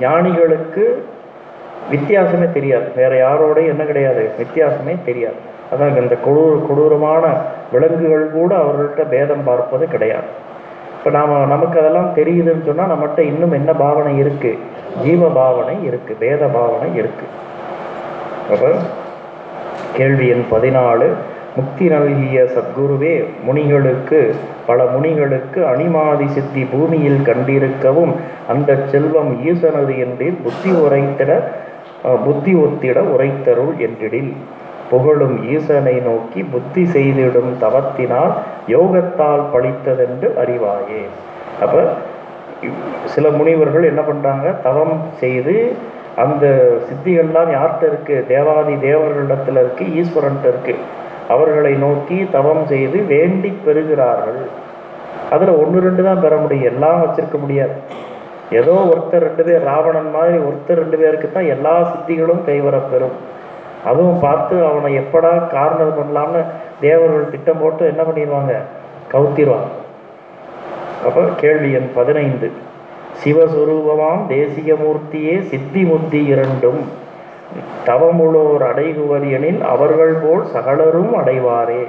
ஞானிகளுக்கு வித்தியாசமே தெரியாது. வேற யாரோடையும் என்ன கிடையாது? வித்தியாசமே தெரியாது. அதான் இந்த கொடூர கொடூரமான விலங்குகள் கூட அவர்கள்ட்ட பேதம் பார்ப்பது கிடையாது. இப்போ நாம் நமக்கு அதெல்லாம் தெரியுதுன்னு சொன்னால் நம்மகிட்ட இன்னும் என்ன பாவனை இருக்குது ஜீவ பாவனை இருக்குது பேத பாவனை இருக்குது அப்போ கேள்வி எண் பதினாலு. முக்தி நல்கிய சத்குருவே முனிகளுக்கு பல முனிகளுக்கு அணிமாதி சித்தி பூமியில் கண்டிருக்கவும் அந்த செல்வம் ஈசனது என்றில் புத்தி உரைத்திட புத்தி ஒத்திட உரைத்தருள் என்றிடில். புகழும் ஈசனை நோக்கி புத்தி செய்திடும் தவத்தினால் யோகத்தால் பழித்ததென்று அறிவாயே. அப்ப சில முனிவர்கள் என்ன பண்றாங்க? தவம் செய்து அந்த சித்திகள்லாம் யார்கிட்ட இருக்கு? தேவாதி தேவர்களிடத்துல இருக்கு ஈஸ்வரன்ட்ட இருக்கு. அவர்களை நோக்கி தவம் செய்து வேண்டி பெறுகிறார்கள். அதுல ஒன்று ரெண்டு தான் பெற முடியும். எல்லாம் வச்சிருக்க முடியாது. ஏதோ ஒருத்தர் ரெண்டு பேர் ராவணன் மாதிரி ஒருத்தர் ரெண்டு பேருக்கு தான் எல்லா சித்திகளும் கைவரப் பெறும். அதுவும் பார்த்து அவனை எப்படா காரணம் பண்ணலாம்னு தேவர்கள் திட்டம் போட்டு என்ன பண்ணிடுவாங்க? கவுத்திடுவாங்க. அப்போ கேள்வி எண் பதினைந்து. சிவஸ்வரூபமாம் தேசியமூர்த்தியே சித்தி முத்தி இரண்டும். தவமுளோர் அடைகுவர் எனில் அவர்கள் போல் சகலரும் அடைவாரே.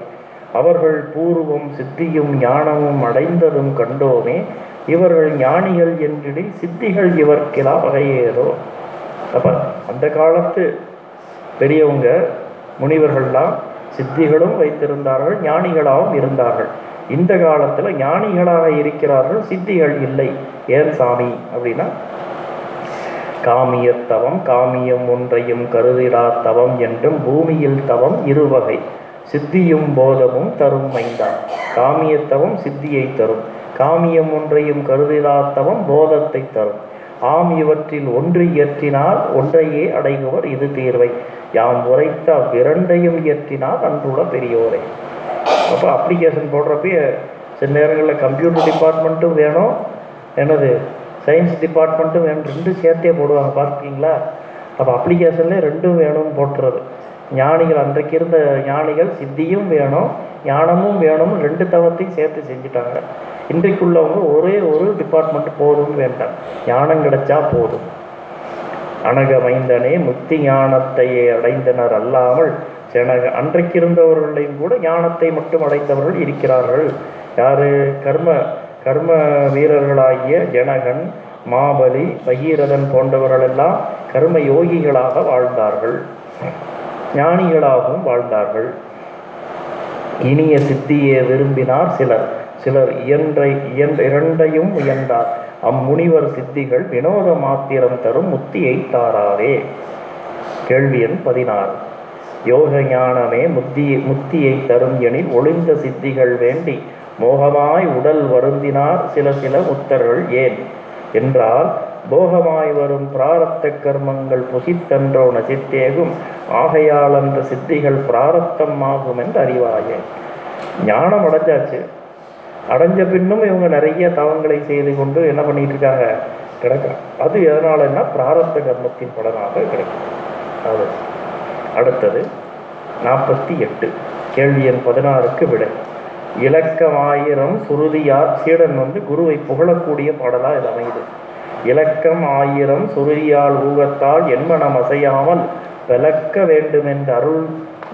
அவர்கள் பூர்வம் சித்தியும் ஞானமும் அடைந்ததும் கண்டோமே. இவர்கள் ஞானிகள் என்றிடில் சித்திகள் இவர்கிலா வகையேதோ. அப்ப அந்த காலத்து பெரியவங்க முனிவர்கள்லாம் சித்திகளும் வைத்திருந்தார்கள் ஞானிகளாகவும் இருந்தார்கள். இந்த காலத்துல ஞானிகளாக இருக்கிறார்கள் சித்திகள் இல்லை. ஏன் சாமி? அப்படின்னா காமியத்தவம் காமியம் ஒன்றையும் கருதிடா தவம் என்றும் பூமியில் தவம் இருவகை சித்தியும் போதமும் தரும் மைந்தான் காமியத்தவம் சித்தியை தரும். காமியம் ஒன்றையும் கருதிடா தவம் போதத்தை தரும். ஆம் இவற்றில் ஒன்று இயற்றினால் ஒன்றையே அடைகுவர் இது தீர்வை. யாம் உரைத்த அவ்விரண்டையும் இயற்றினால் அன்றுள்ள பெரியோரை. அப்போ அப்ளிகேஷன் போடுறப்பயே சில நேரங்களில் கம்ப்யூட்டர் டிபார்ட்மெண்ட்டும் வேணும். என்னது சயின்ஸ் டிபார்ட்மெண்ட்டும் வேணும். ரெண்டும் சேர்த்தே போடுவாங்க. பார்த்துக்கிங்களா அப்போ அப்ளிகேஷன்லேயே ரெண்டும் வேணும்னு போட்டுறது. ஞானிகள் அன்றைக்கு இருந்த ஞானிகள் சித்தியும் வேணும் ஞானமும் வேணும் ரெண்டு தவத்தையும் சேர்த்து செஞ்சுட்டாங்க. இன்றைக்குள்ளவங்க ஒரே ஒரு டிபார்ட்மெண்ட் போதும் வேண்டாம். ஞானம் கிடைச்சா போதும். அனகமைந்தனே முக்தி ஞானத்தையே அடைந்தனர் அல்லாமல் செனக அன்றைக்கு இருந்தவர்களையும் கூட ஞானத்தை மட்டும் அடைந்தவர்கள் இருக்கிறார்கள். யாரு? கர்ம கர்ம வீரர்களாகிய ஜனகன் மாபலி பகீரதன் போன்றவர்களெல்லாம் கர்ம யோகிகளாக வாழ்ந்தார்கள். ஞானிகளாகவும் வாழ்ந்தார்கள். இனிய சித்தியை விரும்பினார் சிலர். சிலர் இயன்றை இயன்ற இரண்டையும் முயன்றார் அம்முனிவர் சித்திகள் வினோத மாத்திரம் தரும் முத்தியை தாராரே. கேள்வி எண் பதினாறு. யோக ஞானமே முத்தி முத்தியை தரும் எனில் ஒளிந்த சித்திகள் வேண்டி மோகமாய் உடல் வருந்தினார் சில சில முத்தர்கள் ஏன்? என்றால் போகமாய் வரும் பிராரத்த கர்மங்கள் புசித்தன்றோ நசித்தேகும் ஆகையால் அந்த சித்திகள் பிராரத்தம் ஆகும் என்று அறிவாயே. ஞானம் அடைஞ்சாச்சு. அடைஞ்ச பின்னும் இவங்க நிறைய தவங்களை செய்து கொண்டு என்ன பண்ணிட்டு இருக்காங்க கிடக்க அது எதனாலன்னா பிராரத்த கர்மத்தின் பலனாக கிடைக்கும் அது அடுத்தது நாற்பத்தி எட்டு. கேள்வி எண் பதினாறுக்கு விட. இலக்கமாயிரம் சுருதியார் சீடன் வந்து குருவை புகழக்கூடிய பாடலா இது அமையுது. இலக்கம் ஆயிரம் சுருதியால் ஊகத்தால் என்மனம் அசையாமல் விளக்க வேண்டுமென்ற அருள்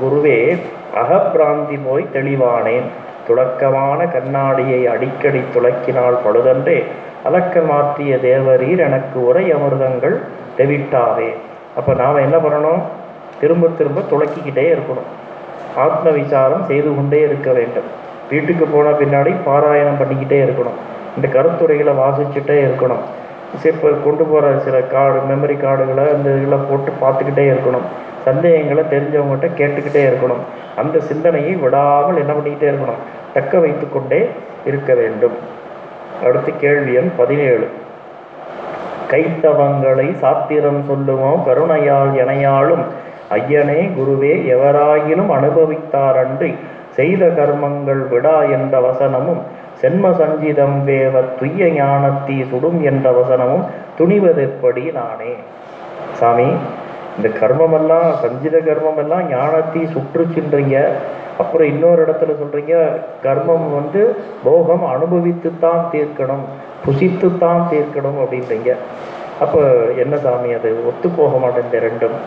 குருவே அகப்பிராந்தி போய் தெளிவானேன். துளக்கமான கண்ணாடியை அடிக்கடி துளக்கினால் பழுதன்றே அலக்க மாற்றிய தேவரீர் எனக்கு உரை அமிர்தங்கள் தெவிட்டாவே. அப்போ நாம் என்ன பண்ணணும்? திரும்ப திரும்ப துளக்கிக்கிட்டே இருக்கணும். ஆத்ம விசாரம் செய்து கொண்டே இருக்க வேண்டும். வீட்டுக்கு போன பின்னாடி பாராயணம் பண்ணிக்கிட்டே இருக்கணும். இந்த கருத்துரைகளை வாசிச்சுட்டே இருக்கணும். சரி, இப்போ கொண்டு போகிற சில கார்டு மெமரி கார்டுகளை அந்த இதில் போட்டு பார்த்துக்கிட்டே இருக்கணும். சந்தேகங்களை தெரிஞ்சவங்ககிட்ட கேட்டுக்கிட்டே இருக்கணும். அந்த சிந்தனையை விடாமல் என்ன பண்ணிக்கிட்டே இருக்கணும்? தக்க வைத்து கொண்டே இருக்க வேண்டும். அடுத்து கேள்வி எண் பதினேழு. கைத்தவங்களை சாத்திரம் சொல்லுமோ? கருணையால் எனையாலும் ஐயனே குருவே எவராயினும் அனுபவித்தாரன்றி செய்த கர்மங்கள் விடா என்ற வசனமும் சென்ம சஞ்சிதம் வேவ துய்ய ஞானத்தீ சுடும் என்ற வசனமும் துணிவதெப்படி நானே. சாமி இந்த கர்மமெல்லாம் சஞ்சித கர்மமெல்லாம் ஞானத்தை சுற்றுச்சின்றீங்க அப்புறம் இன்னொரு இடத்துல சொல்றீங்க கர்மம் வந்து போகம் அனுபவித்துத்தான் தீர்க்கணும் புசித்துத்தான் தீர்க்கணும் அப்படின்றீங்க. அப்போ என்ன சாமி அது? ஒத்து போக மாட்டேன் ரெண்டும்.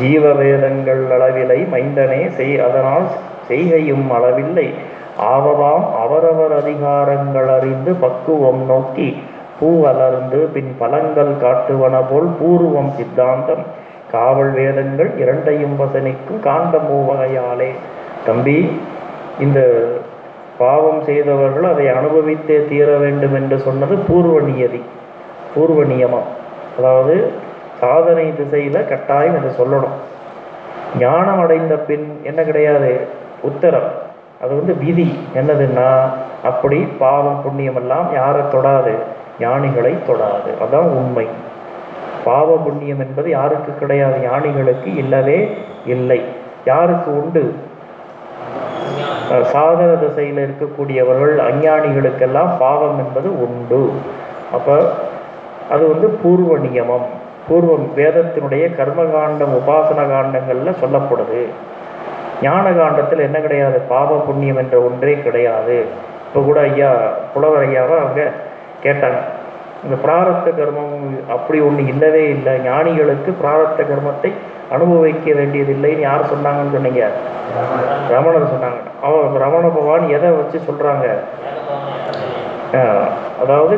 ஜீவ வேதங்கள் அளவிலை மைந்தனே செய் அதனால் செய்கையும் அளவில்லை. ஆவதாம் அவரவர் அதிகாரங்கள் அறிந்து பக்குவம் நோக்கி பூ வளர்ந்து பின் பலங்கள் காட்டுவன போல் பூர்வம் சித்தாந்தம். காவல் வேதங்கள் இரண்டையும் வசனிக்கும் காண்ட மூவகையாலே தம்பி இந்த பாவம் செய்தவர்கள் அதை அனுபவித்தே தீர வேண்டும் என்று சொன்னது பூர்வ நியதி பூர்வ நியமம். அதாவது சாதனை திசையில் கட்டாயம் இதை சொல்லணும். ஞானம் அடைந்த பின் என்ன கிடையாது? உத்தரம். அது வந்து விதி. என்னதுன்னா அப்படி பாவம் புண்ணியம் எல்லாம் யாரை தொடாது? ஞானிகளை தொடாது. அதான் உண்மை. பாவ புண்ணியம் என்பது யாருக்கு கிடையாது? ஞானிகளுக்கு இல்லவே இல்லை. யாருக்கு உண்டு? அஹ் சாதன திசையில் இருக்கக்கூடியவர்கள் அஞ்ஞானிகளுக்கெல்லாம் பாவம் என்பது உண்டு. அப்போ அது வந்து பூர்வ நியமம். பூர்வம் வேதத்தினுடைய கர்மகாண்டம் உபாசன காண்டங்களில் சொல்லப்படுது. ஞான காண்டத்தில் என்ன கிடையாது? பாப புண்ணியம் என்ற ஒன்றே கிடையாது. இப்போ கூட ஐயா புலவர் ஐயாவை அவங்க கேட்டாங்க இந்த பிராரத்த கர்மம் அப்படி ஒன்று இல்லவே இல்லை. ஞானிகளுக்கு பிராரத்த கர்மத்தை அனுபவிக்க வேண்டியதில்லைன்னு யார் சொன்னாங்கன்னு சொன்னீங்க? ரமணர் சொன்னாங்க. அவன் ரமண பகவான் எதை வச்சு சொல்கிறாங்க அதாவது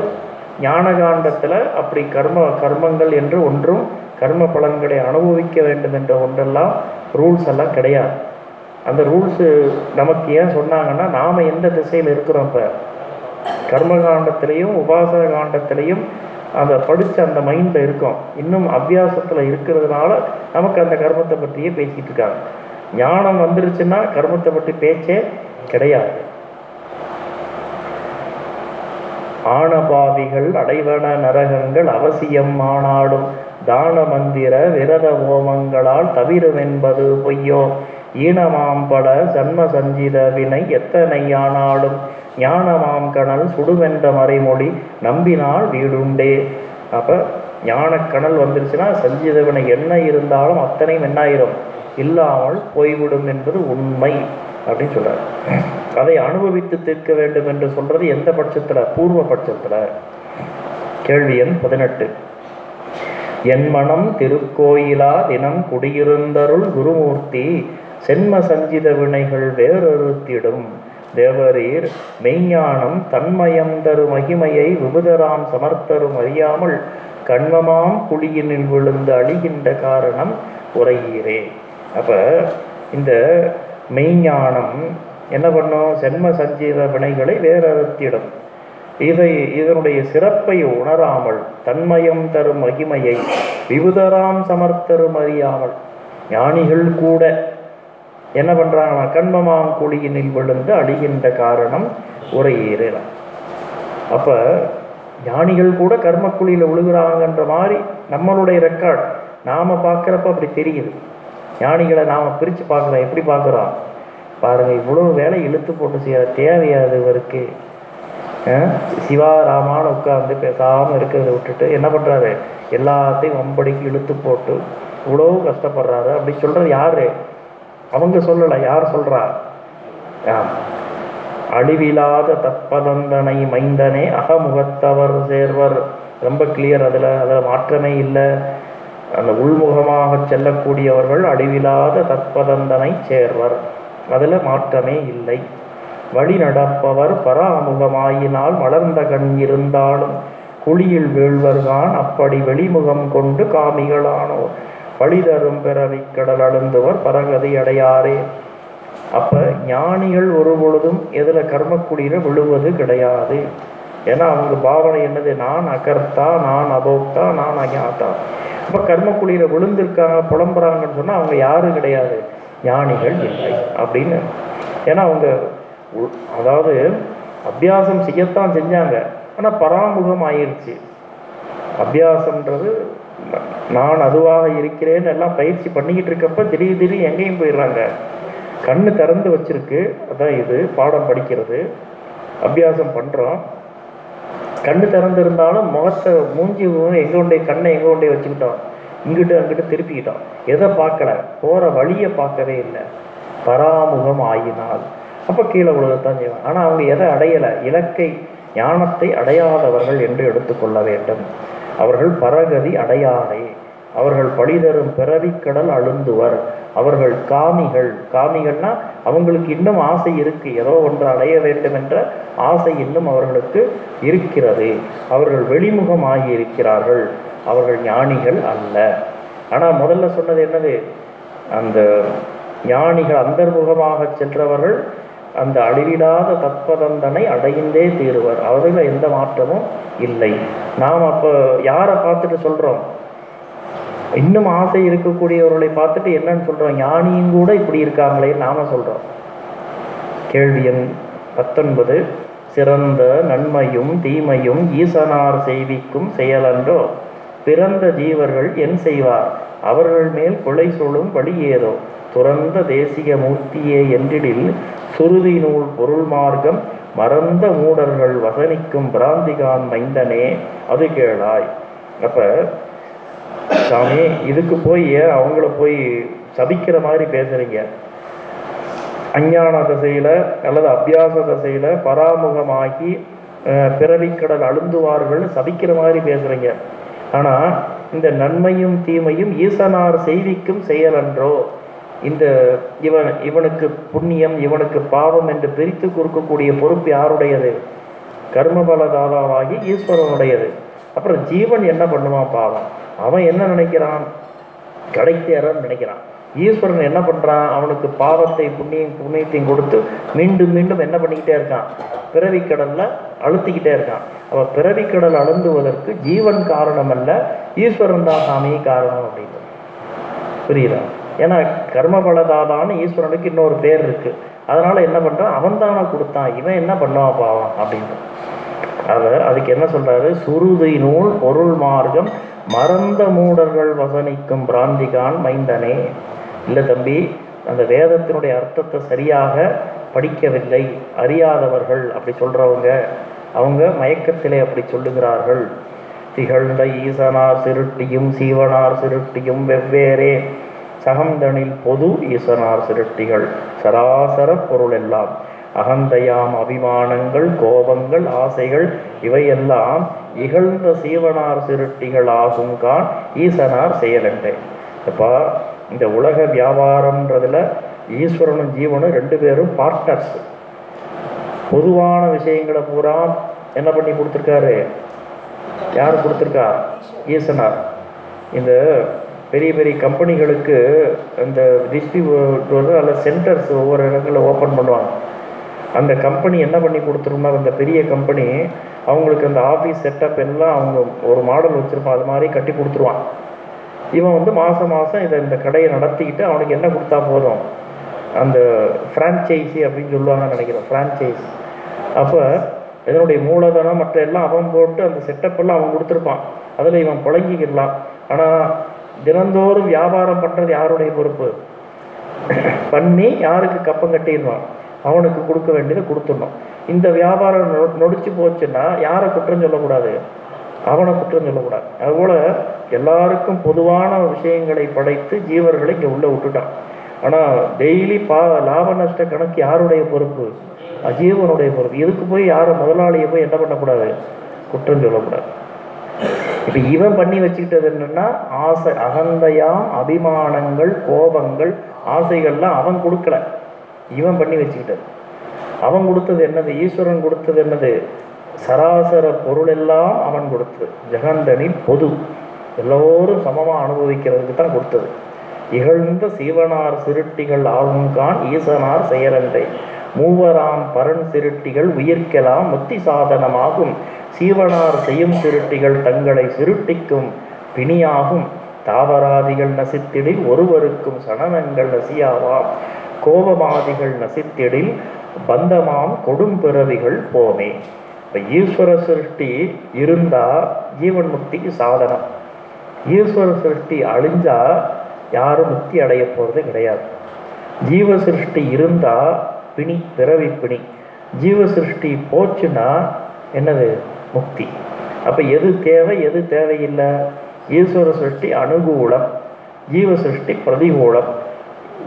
ஞானகாண்டத்தில் அப்படி கர்ம கர்மங்கள் என்று ஒன்றும் கர்ம பலன்களை அனுபவிக்க வேண்டும் என்ற ஒன்றெல்லாம் ரூல்ஸ் எல்லாம் கிடையாது. அந்த ரூல்ஸு நமக்கு ஏன் சொன்னாங்கன்னா நாம் எந்த திசையில் இருக்கிறோம் இப்போ? கர்மகாண்டத்திலையும் உபாசன காண்டத்திலையும் அதை படித்த அந்த மைண்டில் இருக்கோம். இன்னும் அபியாசத்தில் இருக்கிறதுனால நமக்கு அந்த கர்மத்தை பற்றியே பேசிகிட்டு இருக்காங்க. ஞானம் வந்துருச்சுன்னா கர்மத்தை பற்றி பேச்சே கிடையாது. ஆணபாவிகள் அடைவன நரகங்கள் அவசியம் ஆனாலும் தான மந்திர விரத ஹோமங்களால் தவிருமென்பது பொய்யோ? ஈனமாம் பல சன்ம சஞ்சித வினை எத்தனை ஆனாலும்? ஞானமாம் கணல் சுடுவென்ற மறைமொழி நம்பினால் வீடுண்டே. அப்போ ஞானக்கணல் வந்துருச்சுன்னா சஞ்சித வினை என்ன இருந்தாலும் அத்தனையும் என்னாயிரும்? இல்லாமல் போய்விடும் என்பது உண்மை. அப்படின்னு சொல்றார். அதை அனுபவித்து தீர்க்க வேண்டும் என்று சொல்றது எந்த பட்சத்தில்? பூர்வ பட்சத்தில். கேள்வி எண் பதினெட்டு. என் மனம் திருக்கோயிலா தினம் குடியிருந்தருள் குருமூர்த்தி சென்ம சஞ்சித வினைகள் வேறறுத்திடும் தேவரீர் மெய்ஞானம் தன்மயம் தரு மகிமையை விபுதராம் சமர்த்தரும் அறியாமல் கண்மமாம் குழியினில் விழுந்து அழிகின்ற காரணம் உரையீரே அப்ப இந்த மெய்ஞானம். என்ன பண்ணும்? சென்ம சஞ்சீத வினைகளை வேறறுத்திடும். இதை இதனுடைய சிறப்பை உணராமல் தன்மயம் தரும் மகிமையை விபுதராம் சமர்த்தரும் அறியாமல் ஞானிகள் கூட என்ன பண்ணுறாங்கன்னா கண்மமாம் குழியினில் விழுந்து அழிகின்ற காரணம் உரையேறலாம் அப்போ ஞானிகள் கூட கர்மக்குழியில் விழுகிறாங்கன்ற மாதிரி நம்மளுடைய ரெக்கார்ட் நாம பார்க்குறப்ப அப்படி தெரியுது. ஞானிகளை நாம் பிரித்து பார்க்குறோம். எப்படி பார்க்குறோம்? பாருங்கள் இவ்வளோ வேலை இழுத்து போட்டு செய்ய தேவையாது இவருக்கு? அஹ் உட்கார்ந்து பேசாமல் இருக்கிறத விட்டுட்டு என்ன பண்ணுறாரு எல்லாத்தையும் வம்படிக்கு இழுத்து போட்டு இவ்வளோ கஷ்டப்படுறாரு. அப்படி சொல்கிறது யார்? அவங்க சொல்லலை யார் சொல்கிறா அழிவில்லாத தப்பதந்தனை மைந்தனே அகமுகத்தவர் சேர்வர். ரொம்ப கிளியர் அதில் அதில் மாற்றமே இல்லை. அந்த உள்முகமாக செல்லக்கூடியவர்கள் அழிவில்லாத தற்பதந்தனை சேர்வர். அதில் மாற்றமே இல்லை. வழி நடப்பவர் பராமுகமாயினால் மலர்ந்த கண் இருந்தாலும் குழியில் வீழ்வர்தான் அப்படி வெளிமுகம் கொண்டு காமிகளானோர். வழிதரும் பிறவி கடல் அழுந்துவர் பரகதி அடையாரே. அப்ப ஞானிகள் ஒரு பொழுதும் எதுல கர்மக்குடியில விழுவது கிடையாது. ஏன்னா அவங்க பாவனை என்னது? நான் அகர்த்தா நான் அபோக்தா நான் அஜாத்தா. அப்ப கர்மக்குடியில விழுந்திருக்காங்க புலம்புறாங்கன்னு சொன்னா அவங்க யாரும் கிடையாது. ஞானிகள் இல்லை அப்படின்னு. ஏன்னா அவங்க உ- அதாவது அபியாசம் செய்யத்தான் செஞ்சாங்க. ஆனா பராமுகம் ஆயிடுச்சு அபியாசம்ன்றது நான் அதுவாக இருக்கிறேன்னு எல்லாம் பயிற்சி பண்ணிக்கிட்டு இருக்கப்ப திடீர் திடீர் எங்கேயும் போயிடுறாங்க. கண்ணு திறந்து வச்சிருக்கு. அதான் இது பாடம் படிக்கிறது. அபியாசம் பண்றோம். கண்ணு திறந்து இருந்தாலும் முகத்தை மூஞ்சி எங்க கொண்டே கண்ணை எங்க கொண்டே வச்சுக்கிட்டோம் இங்கிட்டு அங்கிட்டு திருப்பிக்கிட்டோம் எதை பார்க்கல? போற வழியை பார்க்கவே இல்லை. பராமுகம் ஆயினால். அப்போ கீழே உலகத்தான் செய்வாங்க ஆனால் அவங்க எதை அடையலை? இலக்கை ஞானத்தை அடையாதவர்கள் என்று எடுத்துக்கொள்ள வேண்டும். அவர்கள் பரகதி அடையாதே. அவர்கள் பழிதரும் பிறவிக்கடல் அழுந்துவர். அவர்கள் காமிகள் காமிகள்னா அவங்களுக்கு இன்னும் ஆசை இருக்கு. ஏதோ ஒன்று அடைய வேண்டும் என்ற ஆசை இன்னும் அவர்களுக்கு இருக்கிறது. அவர்கள் வெளிமுகமாகி இருக்கிறார்கள். அவர்கள் ஞானிகள் அல்ல. ஆனால் முதல்ல சொன்னது என்னது? அந்த ஞானிகள் அந்தர்முகமாக சென்றவர்கள் அந்த அழிவிடாத தத்பதந்தனை அடைந்தே தீருவர். அவர்கள் எந்த மாற்றமும் இல்லை. நாம் அப்போ யாரை பார்த்துட்டு சொல்கிறோம் இன்னும் ஆசை இருக்கக்கூடியவர்களை பார்த்துட்டு என்னன்னு சொல்கிறோம் ஞானியும் கூட இப்படி இருக்காங்களே நாம சொல்கிறோம் கேள்வி எண் பத்தொன்பது. சிறந்த நன்மையும் தீமையும் ஈசனார் செய்விக்கும் செயலன்றோ? பிறந்த ஜீவர்கள் என் செய்வார்? அவர்கள் மேல் கொலை சொல்லும் வழி ஏதோ? துறந்த தேசிய மூர்த்தியே என்றிடில் சுருதி நூல் பொருள் மார்க்கம் மறந்த மூடர்கள் வசனிக்கும் பிராந்திகான் மைந்தனே அது கேளாய். அப்போ சாமி இதுக்கு போய் ஏன் அவங்கள போய் சபிக்கிற மாதிரி பேசுறீங்க? அஞ்ஞான திசையில அல்லது அபியாச திசையில பராமுகமாகி பிறவிக்கடல் அழுந்துவார்கள் சபிக்கிற மாதிரி பேசுறீங்க. ஆனா இந்த நன்மையும் தீமையும் ஈசனார் செய்விக்கும் செயலன்றோ இந்த இவன் இவனுக்கு புண்ணியம் இவனுக்கு பாவம் என்று பிரித்து கொடுக்கக்கூடிய பொறுப்பு யாருடையது? கர்மபலதாதாவாகி ஈஸ்வரனுடையது. அப்புறம் ஜீவன் என்ன பண்ணுவான் பாவம்? அவன் என்ன நினைக்கிறான்? கிடைத்தேறன்னு நினைக்கிறான். ஈஸ்வரன் என்ன பண்ணுறான் அவனுக்கு பாவத்தை புண்ணியம் புண்ணியத்தையும் கொடுத்து மீண்டும் மீண்டும் என்ன பண்ணிக்கிட்டே இருக்கான்? பிறவி கடலில் அழுத்திக்கிட்டே இருக்கான். அவன் பிறவி கடல் அழுந்துவதற்கு ஜீவன் காரணம் அல்ல ஈஸ்வரன் தான் சாமி காரணம் அப்படின்னு புரியுதா? ஏன்னா கர்மபலதாதான்னு ஈஸ்வரனுக்கு இன்னொரு பேர் இருக்கு. அதனால என்ன பண்றான்? அவன் தானே கொடுத்தான். இவன் என்ன பண்ணுவான் பாவம் அப்படின்னு அத அதுக்கு என்ன சொல்றாரு? சுருதி நூல் பொருள் மார்க்கம் மறந்த மூடர்கள் வசனிக்கும் பிராந்திகான் மைந்தனே. இல்லை தம்பி அந்த வேதத்தினுடைய அர்த்தத்தை சரியாக படிக்கவில்லை. அறியாதவர்கள் அப்படி சொல்றவங்க அவங்க மயக்கத்திலே அப்படி சொல்லுகிறார்கள். திகழ்ந்த ஈசனார் சிருட்டியும் சீவனார் சிருட்டியும் வெவ்வேறே. சகந்தனில் பொது ஈசனார் சிருட்டிகள் சராசர பொருள் எல்லாம் அகந்தையாம் அபிமானங்கள் கோபங்கள் ஆசைகள் இவையெல்லாம் இகழ்ந்த சீவனார் சிருட்டிகள் ஆகும் கான் ஈசனார் செயலன்றே. அப்பா இந்த உலக வியாபாரம்ன்றதுல ஈஸ்வரனும் ஜீவனும் ரெண்டு பேரும் பார்ட்னர்ஸ் பொதுவான விஷயங்களை பூரா என்ன பண்ணி கொடுத்துருக்காரு? யார் கொடுத்துருக்கா? ஈசனார். இந்த பெரிய பெரிய கம்பெனிகளுக்கு இந்த டிஸ்ட்ரிபியூட்டர் அல்ல சென்டர்ஸ் ஒவ்வொரு இடங்களில் ஓப்பன் பண்ணுவாங்க. அந்த கம்பெனி என்ன பண்ணி கொடுத்துருமா அந்த பெரிய கம்பெனி அவங்களுக்கு அந்த ஆஃபீஸ் செட்டப் எல்லாம் அவங்க ஒரு மாடல் வச்சுருப்பான் அது மாதிரி கட்டி கொடுத்துருவான். இவன் வந்து மாதம் மாதம் இதை இந்த கடையை நடத்திக்கிட்டு அவனுக்கு என்ன கொடுத்தா போதும்? அந்த ஃப்ரான்ச்சைஸி அப்படின்னு சொல்லுவாங்கன்னு நினைக்கிறேன் ஃப்ரான்ச்சைஸ் அப்போ இதனுடைய மூலதனம் மற்ற எல்லாம் அவன் போட்டு அந்த செட்டப் எல்லாம் அவன் கொடுத்துருப்பான். அதில் இவன் புழங்கிக்கிடலாம். ஆனால் தினந்தோறும் வியாபாரம் பண்ணுறது யாருடைய பொறுப்பு? பண்ணி யாருக்கு கப்பம் கட்டிடுவான்? அவனுக்கு கொடுக்க வேண்டியதை கொடுத்துடணும். இந்த வியாபாரம் நொ- நொடிச்சு போச்சுன்னா யாரை குற்றம் சொல்லக்கூடாது? அவனை குற்றம் சொல்லக்கூடாது. அதுபோல் எல்லாருக்கும் பொதுவான விஷயங்களை படைத்து ஜீவர்களை இங்கே உள்ள விட்டுட்டான். ஆனால் டெய்லி பா லாப நஷ்ட கணக்கு யாருடைய பொறுப்பு? அஜீவனுடைய பொறுப்பு. இதுக்கு போய் யாரும் முதலாளியை போய் என்ன பண்ணக்கூடாது? குற்றம் சொல்லக்கூடாது. இப்போ இவன் பண்ணி வச்சுக்கிட்டது என்னன்னா ஆசை அகந்தையா அபிமானங்கள் கோபங்கள் ஆசைகள்லாம் அவன் கொடுக்கல. இவன் பண்ணி வச்சுக்கிட்டது அவன் கொடுத்தது என்னது? ஈஸ்வரன் கொடுத்தது என்னது? சராசர பொருள் எல்லாம் அவன் கொடுத்தது. ஜெகந்தனின் பொது. எல்லோரும் சமமாக அனுபவிக்கிறதுக்கு தான் கொடுத்தது. இகழ்ந்த சீவனார் சிருட்டிகள் ஆளுங்கான் ஈசனார் செயலந்தை மூவராம் பரன் சிருட்டிகள் உயிர்க்கெலாம் முத்தி சாதனமாகும். சீவனார் செய்யும் சிருட்டிகள் தங்களை சிருட்டிக்கும் பிணியாகும். தாவராதிகள் நசித்திடில் ஒருவருக்கும் சனனங்கள் நசியாவாம். கோபமாதிகள் நசித்திடில் பந்தமாம் கொடும் பிறவிகள் போமே. இப்போ ஈஸ்வர சிருஷ்டி இருந்தால் ஜீவன் முக்திக்கு சாதனம். ஈஸ்வர சிருஷ்டி அழிஞ்சால் யாரும் முக்தி அடைய போகிறது கிடையாது. ஜீவ சிருஷ்டி இருந்தால் பிணி பிறவி பிணி. ஜீவ சிருஷ்டி போச்சுன்னா என்னது? முக்தி. அப்போ எது தேவை எது தேவையில்லை? ஈஸ்வர சிருஷ்டி அனுகூலம். ஜீவ சிருஷ்டி பிரதிகூலம்.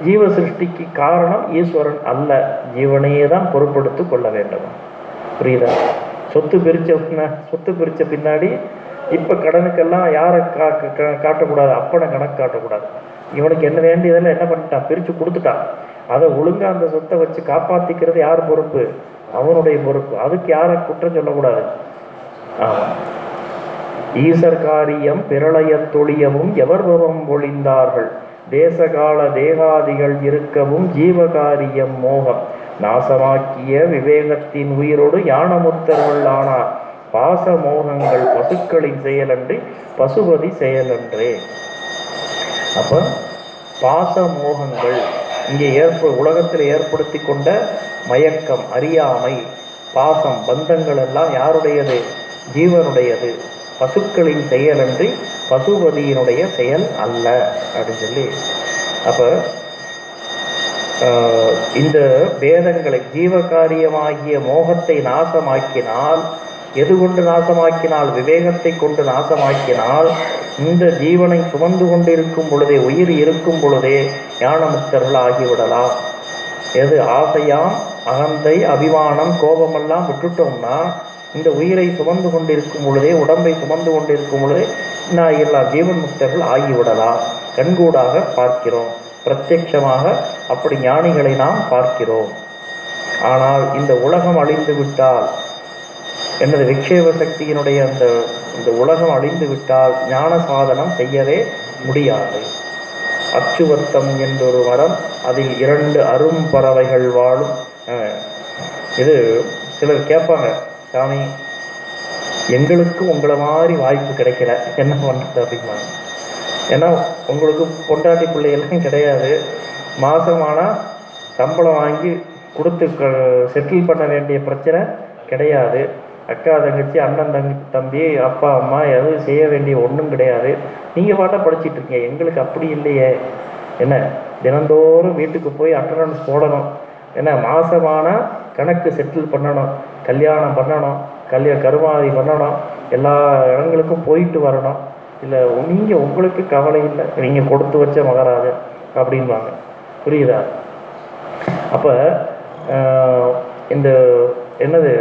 ஜீவ சிருஷ்டிக்கு காரணம் ஈஸ்வரன் அல்ல. ஜீவனையே தான் பொருட்படுத்தி கொள்ள வேண்டும். புரியுதா? சொத்து பிரிச்ச சொத்து பிரிச்ச பின்னாடி இப்போ கடனுக்கெல்லாம் யாரை கா காட்டக்கூடாது? அப்பனை கணக்கு காட்டக்கூடாது. இவனுக்கு என்ன வேண்டியதெல்லாம் என்ன பண்ணிட்டான்? பிரித்து கொடுத்துட்டான். அதை ஒழுங்கா அந்த சொத்தை வச்சு காப்பாற்றிக்கிறது யார் பொறுப்பு? அவனுடைய பொறுப்பு. அதுக்கு யாரை குற்றம் சொல்லக்கூடாது? ஆமாம் ஈசர் காரியம் பிரளய தொழியமும் எவர் எவர்பவம் ஒழிந்தார்கள் தேசகால தேகாதிகள் இருக்கவும் ஜீவகாரியம் மோகம். நாசமாக்கிய விவேகத்தின் உயிரோடு ஞானமுத்தர்கள் ஆனார். பாச மோகங்கள் பசுக்களின் செயலன்றி பசுபதி செயலன்றே. அப்ப பாச மோகங்கள் இங்கே ஏற்ப உலகத்தில் ஏற்படுத்தி கொண்ட மயக்கம் அறியாமை பாசம் பந்தங்கள் எல்லாம் யாருடையது? ஜீவனுடையது. பசுக்களின் செயலன்றி பசுபதியினுடைய செயல் அல்ல அப்படின்னு சொல்லி. அப்போ இந்த வேதங்களை ஜீவகாரியமாகிய மோகத்தை நாசமாக்கினால் எது கொண்டு நாசமாக்கினால்? விவேகத்தை கொண்டு நாசமாக்கினால் இந்த ஜீவனை சுமந்து கொண்டிருக்கும் பொழுதே உயிர் இருக்கும் பொழுதே ஞானமுக்தர்கள் ஆகிவிடலாம் எது ஆசையாம் அகந்தை அபிமானம் கோபமெல்லாம் விட்டுட்டோம்னா இந்த உயிரை சுமந்து கொண்டிருக்கும் பொழுதே உடம்பை சுமந்து கொண்டிருக்கும் பொழுதே நான் எல்லா ஜீவன் முக்தர்கள் ஆகிவிடலாம் கண்கூடாக பார்க்கிறோம். பிரத்யட்சமாக அப்படி ஞானிகளை நாம் பார்க்கிறோம். ஆனால் இந்த உலகம் அழிந்து விட்டால் எனது விக்ஷேப சக்தியினுடைய அந்த இந்த உலகம் அழிந்து விட்டால் ஞான சாதனம் செய்யவே முடியாது. அச்சுவத்தம் என்றொரு மரம் அதில் இரண்டு அரும் பறவைகள் வாழும் இது சிலர் கேட்பாங்க. சாமி எங்களுக்கு உங்களை மாதிரி வாய்ப்பு கிடைக்கல. என்ன பண்ணுறது அப்படிம்பாங்க ஏன்னா உங்களுக்கு பொண்டாட்டி பிள்ளைகள்லாம் கிடையாது. மாதமானால் சம்பளம் வாங்கி கொடுத்து செட்டில் பண்ண வேண்டிய பிரச்சனை கிடையாது. அக்கா தங்கச்சி அண்ணன் தங்கி தம்பி அப்பா அம்மா எதுவும் செய்ய வேண்டிய ஒன்றும் கிடையாது. நீங்கள் பாட்டா படிச்சுட்டு இருக்கீங்க. எங்களுக்கு அப்படி இல்லையே. என்ன? தினந்தோறும் வீட்டுக்கு போய் அட்டண்டன்ஸ் போடணும். என்ன? மாதமானால் கணக்கு செட்டில் பண்ணணும். கல்யாணம் பண்ணணும் கல்யாண கருமாதி பண்ணணும் எல்லா இடங்களுக்கும் போயிட்டு வரணும். இல்லை நீங்கள் உங்களுக்கு கவலை இல்லை நீங்கள் கொடுத்து வச்ச மகராஜன் அப்படின்வாங்க புரியுதா? அப்போ இந்த என்னது?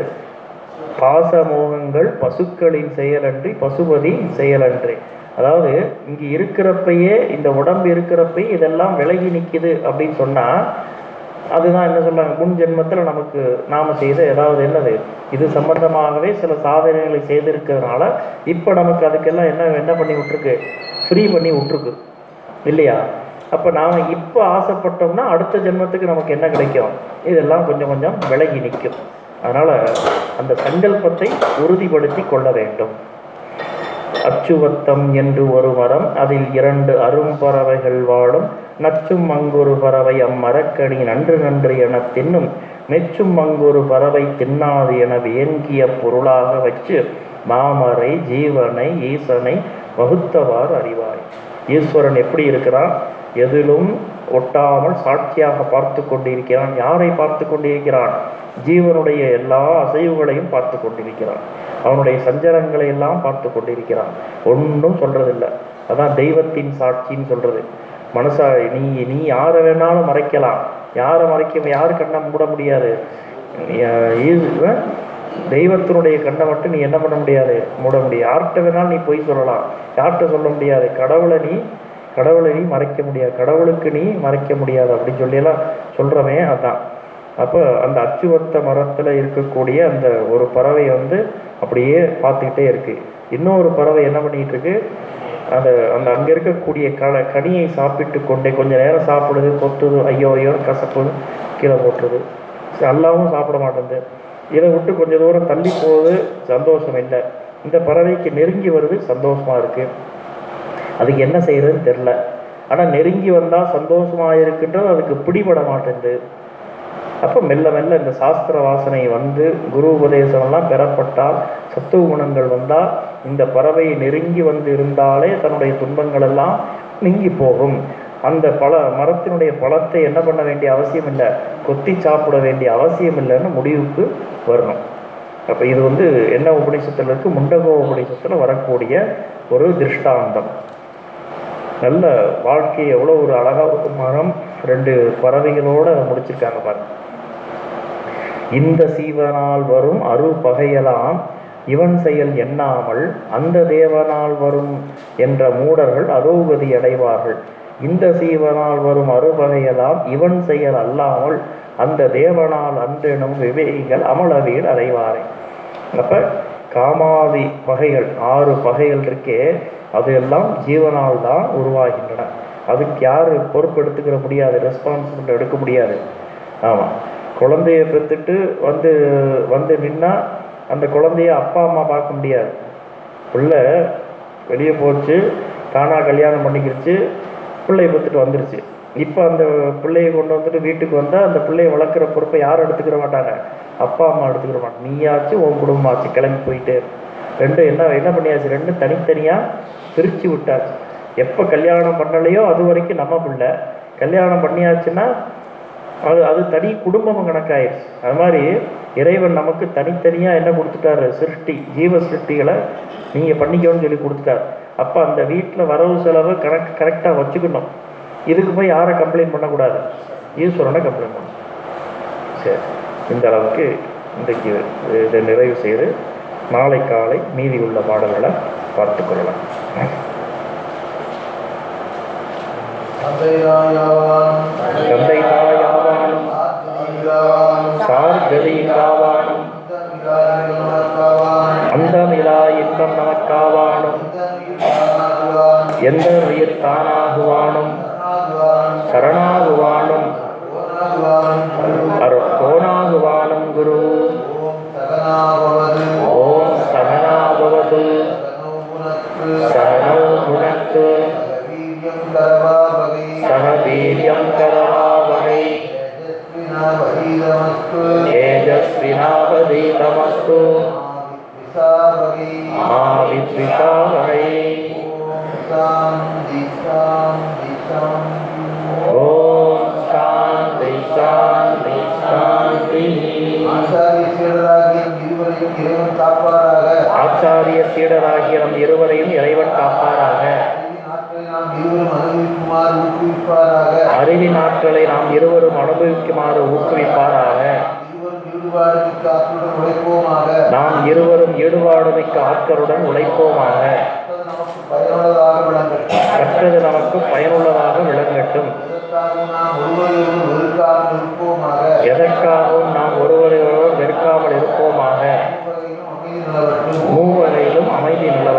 பாசமோகங்கள் பசுக்களின் செயலன்றி பசுபதி செயலன்றி. அதாவது இங்கே இருக்கிறப்பையே இந்த உடம்பு இருக்கிறப்பயே இதெல்லாம் விலகி நிற்கிது அப்படின்னு சொன்னால் அதுதான் என்ன சொல்றாங்க? முன் ஜென்மத்தில் நமக்கு நாம செய்த ஏதாவது என்னது? இது சம்பந்தமாகவே சில சாதனைகளை செய்திருக்கிறதுனால இப்போ நமக்கு அதுக்கெல்லாம் என்ன என்ன பண்ணி விட்டுருக்கு? ஃப்ரீ பண்ணி விட்டுருக்கு. இல்லையா? அப்போ நாம் இப்போ ஆசைப்பட்டோம்னா அடுத்த ஜென்மத்துக்கு நமக்கு என்ன கிடைக்கும்? இதெல்லாம் கொஞ்சம் கொஞ்சம் விலகி நிற்கும். அதனால் அந்த சங்கல்பத்தை உறுதிப்படுத்தி கொள்ள வேண்டும். அச்சுவத்தம் என்று ஒரு மரம் அதில் இரண்டு அரும்பறவைகள் வாழும். நச்சும் மங்குரு பறவை அம்மரக்கணி நன்று நன்று என தின்னும். மெச்சும் மங்குரு பறவை தின்னாது என வேங்கிய பொருளாக வச்சு மாமரை ஜீவனை ஈசனை வகுத்தவாறு அறிவாய். ஈஸ்வரன் எப்படி இருக்கிறான்? எதிலும் ஒட்டாமல் சாட்சியாக பார்த்து கொண்டிருக்கிறான். யாரை பார்த்து கொண்டிருக்கிறான்? ஜீவனுடைய எல்லா அசைவுகளையும் பார்த்து கொண்டிருக்கிறான். அவனுடைய சஞ்சலங்களை எல்லாம் பார்த்து கொண்டிருக்கிறான். ஒன்றும் சொல்றதில்லை. அதான் தெய்வத்தின் சாட்சின்னு சொல்றது. மனசா நீ நீ யாரை வேணாலும் மறைக்கலாம். யாரை மறைக்க யாரு கண்ணை மூட முடியாது? தெய்வத்தினுடைய கண்ணை மட்டும் நீ என்ன பண்ண முடியாது? மூட முடியாது. யார்கிட்ட வேணாலும் நீ பொய் சொல்லலாம். யார்கிட்ட சொல்ல முடியாது? கடவுளை நீ கடவுளை நீ மறைக்க முடியாது கடவுளுக்கு நீ மறைக்க முடியாது அப்படின்னு சொல்லியெல்லாம் சொல்கிறவன் அதான். அப்போ அந்த அச்சுவத்த மரத்தில் இருக்கக்கூடிய அந்த ஒரு பறவை வந்து அப்படியே பார்த்துக்கிட்டே இருக்கு. இன்னொரு பறவை என்ன பண்ணிட்டு இருக்கு அந்த அந்த அங்கே இருக்கக்கூடிய கல கனியை சாப்பிட்டு கொண்டே கொஞ்ச நேரம் சாப்பிடுது கொத்துது ஐயோ ஐயோ கசப்புது கீழே போட்டுருது. அல்லாவும் சாப்பிட மாட்டேங்குது. இதை விட்டு கொஞ்சம் தூரம் தள்ளி போகுது சந்தோஷம் இல்லை. இந்த பறவைக்கு நெருங்கி வருது சந்தோஷமா இருக்கு. அதுக்கு என்ன செய்யறதுன்னு தெரில ஆனால் நெருங்கி வந்தால் சந்தோஷமாக இருக்குன்றது அதுக்கு பிடிபட மாட்டேங்குது அப்போ மெல்ல மெல்ல இந்த சாஸ்திர வாசனை வந்து குரு உபதேசம்லாம் பெறப்பட்டால் சத்துவ குணங்கள் வந்தால் இந்த பறவை நெருங்கி வந்து இருந்தாலே தன்னுடைய துன்பங்கள் எல்லாம் நீங்கி போகும். அந்த பழ மரத்தினுடைய பழத்தை என்ன பண்ண வேண்டிய அவசியம் இல்லை கொத்தி சாப்பிட வேண்டிய அவசியம் இல்லைன்னு முடிவுக்கு வரணும். அப்போ இது வந்து என்ன உபநிஷத்தில் இருக்குது முண்டகோ உபநிஷத்தில் வரக்கூடிய ஒரு திருஷ்டாந்தம். நல்ல வாழ்க்கையை எவ்வளோ ஒரு அழகாக ஒரு மரம் ரெண்டு பறவைகளோடு முடிச்சிருக்காங்க பாருங்க இந்த சீவனால் வரும் அரு பகையெல்லாம் இவன் செயல் எண்ணாமல் அந்த தேவனால் வரும் என்ற மூடர்கள் அதோகதி அடைவார்கள். இந்த சீவனால் வரும் அறுபகையெல்லாம் இவன் செயல் அல்லாமல் அந்த தேவனால் அன்றெனும் விவேகிகள் அமளவீடு அடைவாரே. அப்ப காமாதி பகைகள் ஆறு பகைகள் இருக்கே அது எல்லாம் ஜீவனால் தான் உருவாகின்றன. அதுக்கு யார் பொறுப்பு எடுத்துக்கிற முடியாது ரெஸ்பான்சிபிலிட்டி எடுக்க முடியாது. ஆமாம் குழந்தைய பெற்றுட்டு வந்து வந்து நின்னால் அந்த குழந்தைய அப்பா அம்மா பார்க்க முடியாது. பிள்ளை வெளியே போச்சு தானாக கல்யாணம் பண்ணிக்கிடுச்சு பிள்ளைய பெற்றுட்டு வந்துருச்சு. இப்போ அந்த பிள்ளையை கொண்டு வந்துட்டு வீட்டுக்கு வந்தால் அந்த பிள்ளையை வளர்க்குற பொறுப்பை யாரும் எடுத்துக்கிற மாட்டாங்க. அப்பா அம்மா எடுத்துக்கிற மாட்டாங்க. நீயாச்சும் உன் குடும்பமாச்சு கிளம்பி போயிட்டே ரெண்டு என்ன என்ன பண்ணியாச்சு? ரெண்டு தனித்தனியாக பிரித்து விட்டாச்சு. எப்போ கல்யாணம் பண்ணலையோ அது வரைக்கும் நம்ம பிள்ளை கல்யாணம் பண்ணியாச்சுன்னா அது அது தனி குடும்பமும் கணக்காயிருச்சு அது மாதிரி இறைவன் நமக்கு தனித்தனியாக என்ன கொடுத்துட்டாரு? சிருஷ்டி ஜீவ சிருஷ்டிகளை நீங்கள் பண்ணிக்கணும்னு சொல்லி கொடுத்துட்டாரு. அப்போ அந்த வீட்டில் வரவு செலவு கரெக்ட் கரெக்டாக வச்சுக்கணும். இதுக்கு போய் யாரை கம்ப்ளைண்ட் பண்ணக்கூடாது? ஈஸ்வரனை கம்ப்ளைண்ட் பண்ணணும். சரி. இந்த அளவுக்கு இன்றைக்கு இதை நிறைவு செய்து நாளை காலை மீதி உள்ள பாடல்களை பார்த்துக் கொள்ளலாம். தந்தை தாயாவானும் சார் கதியில்லாவானும் அந்தமிலா இன்பம் நமக்காவானும் எந்த உயிர் தானாகுவானும் சரணாகுவானும் ஆச்சாரிய சீடராகிய நம் இருவரையும் இறைவன் காப்பாராக. அறிவின் ஆற்றலை நாம் இருவரும் அனுபவிக்குமாறு ஊக்குவிப்பாராக. நாம் இருவரும் ஈடுபாடுமிக்க ஆட்களுடன் உழைப்போமாக. கற்றது நமக்கு பயனுள்ளதாக விளங்கட்டும். எதற்காகவும் நாம் ஒருவரையொருவர் வெறுக்காமல் இருப்போமாக. வாழ்க்கையில்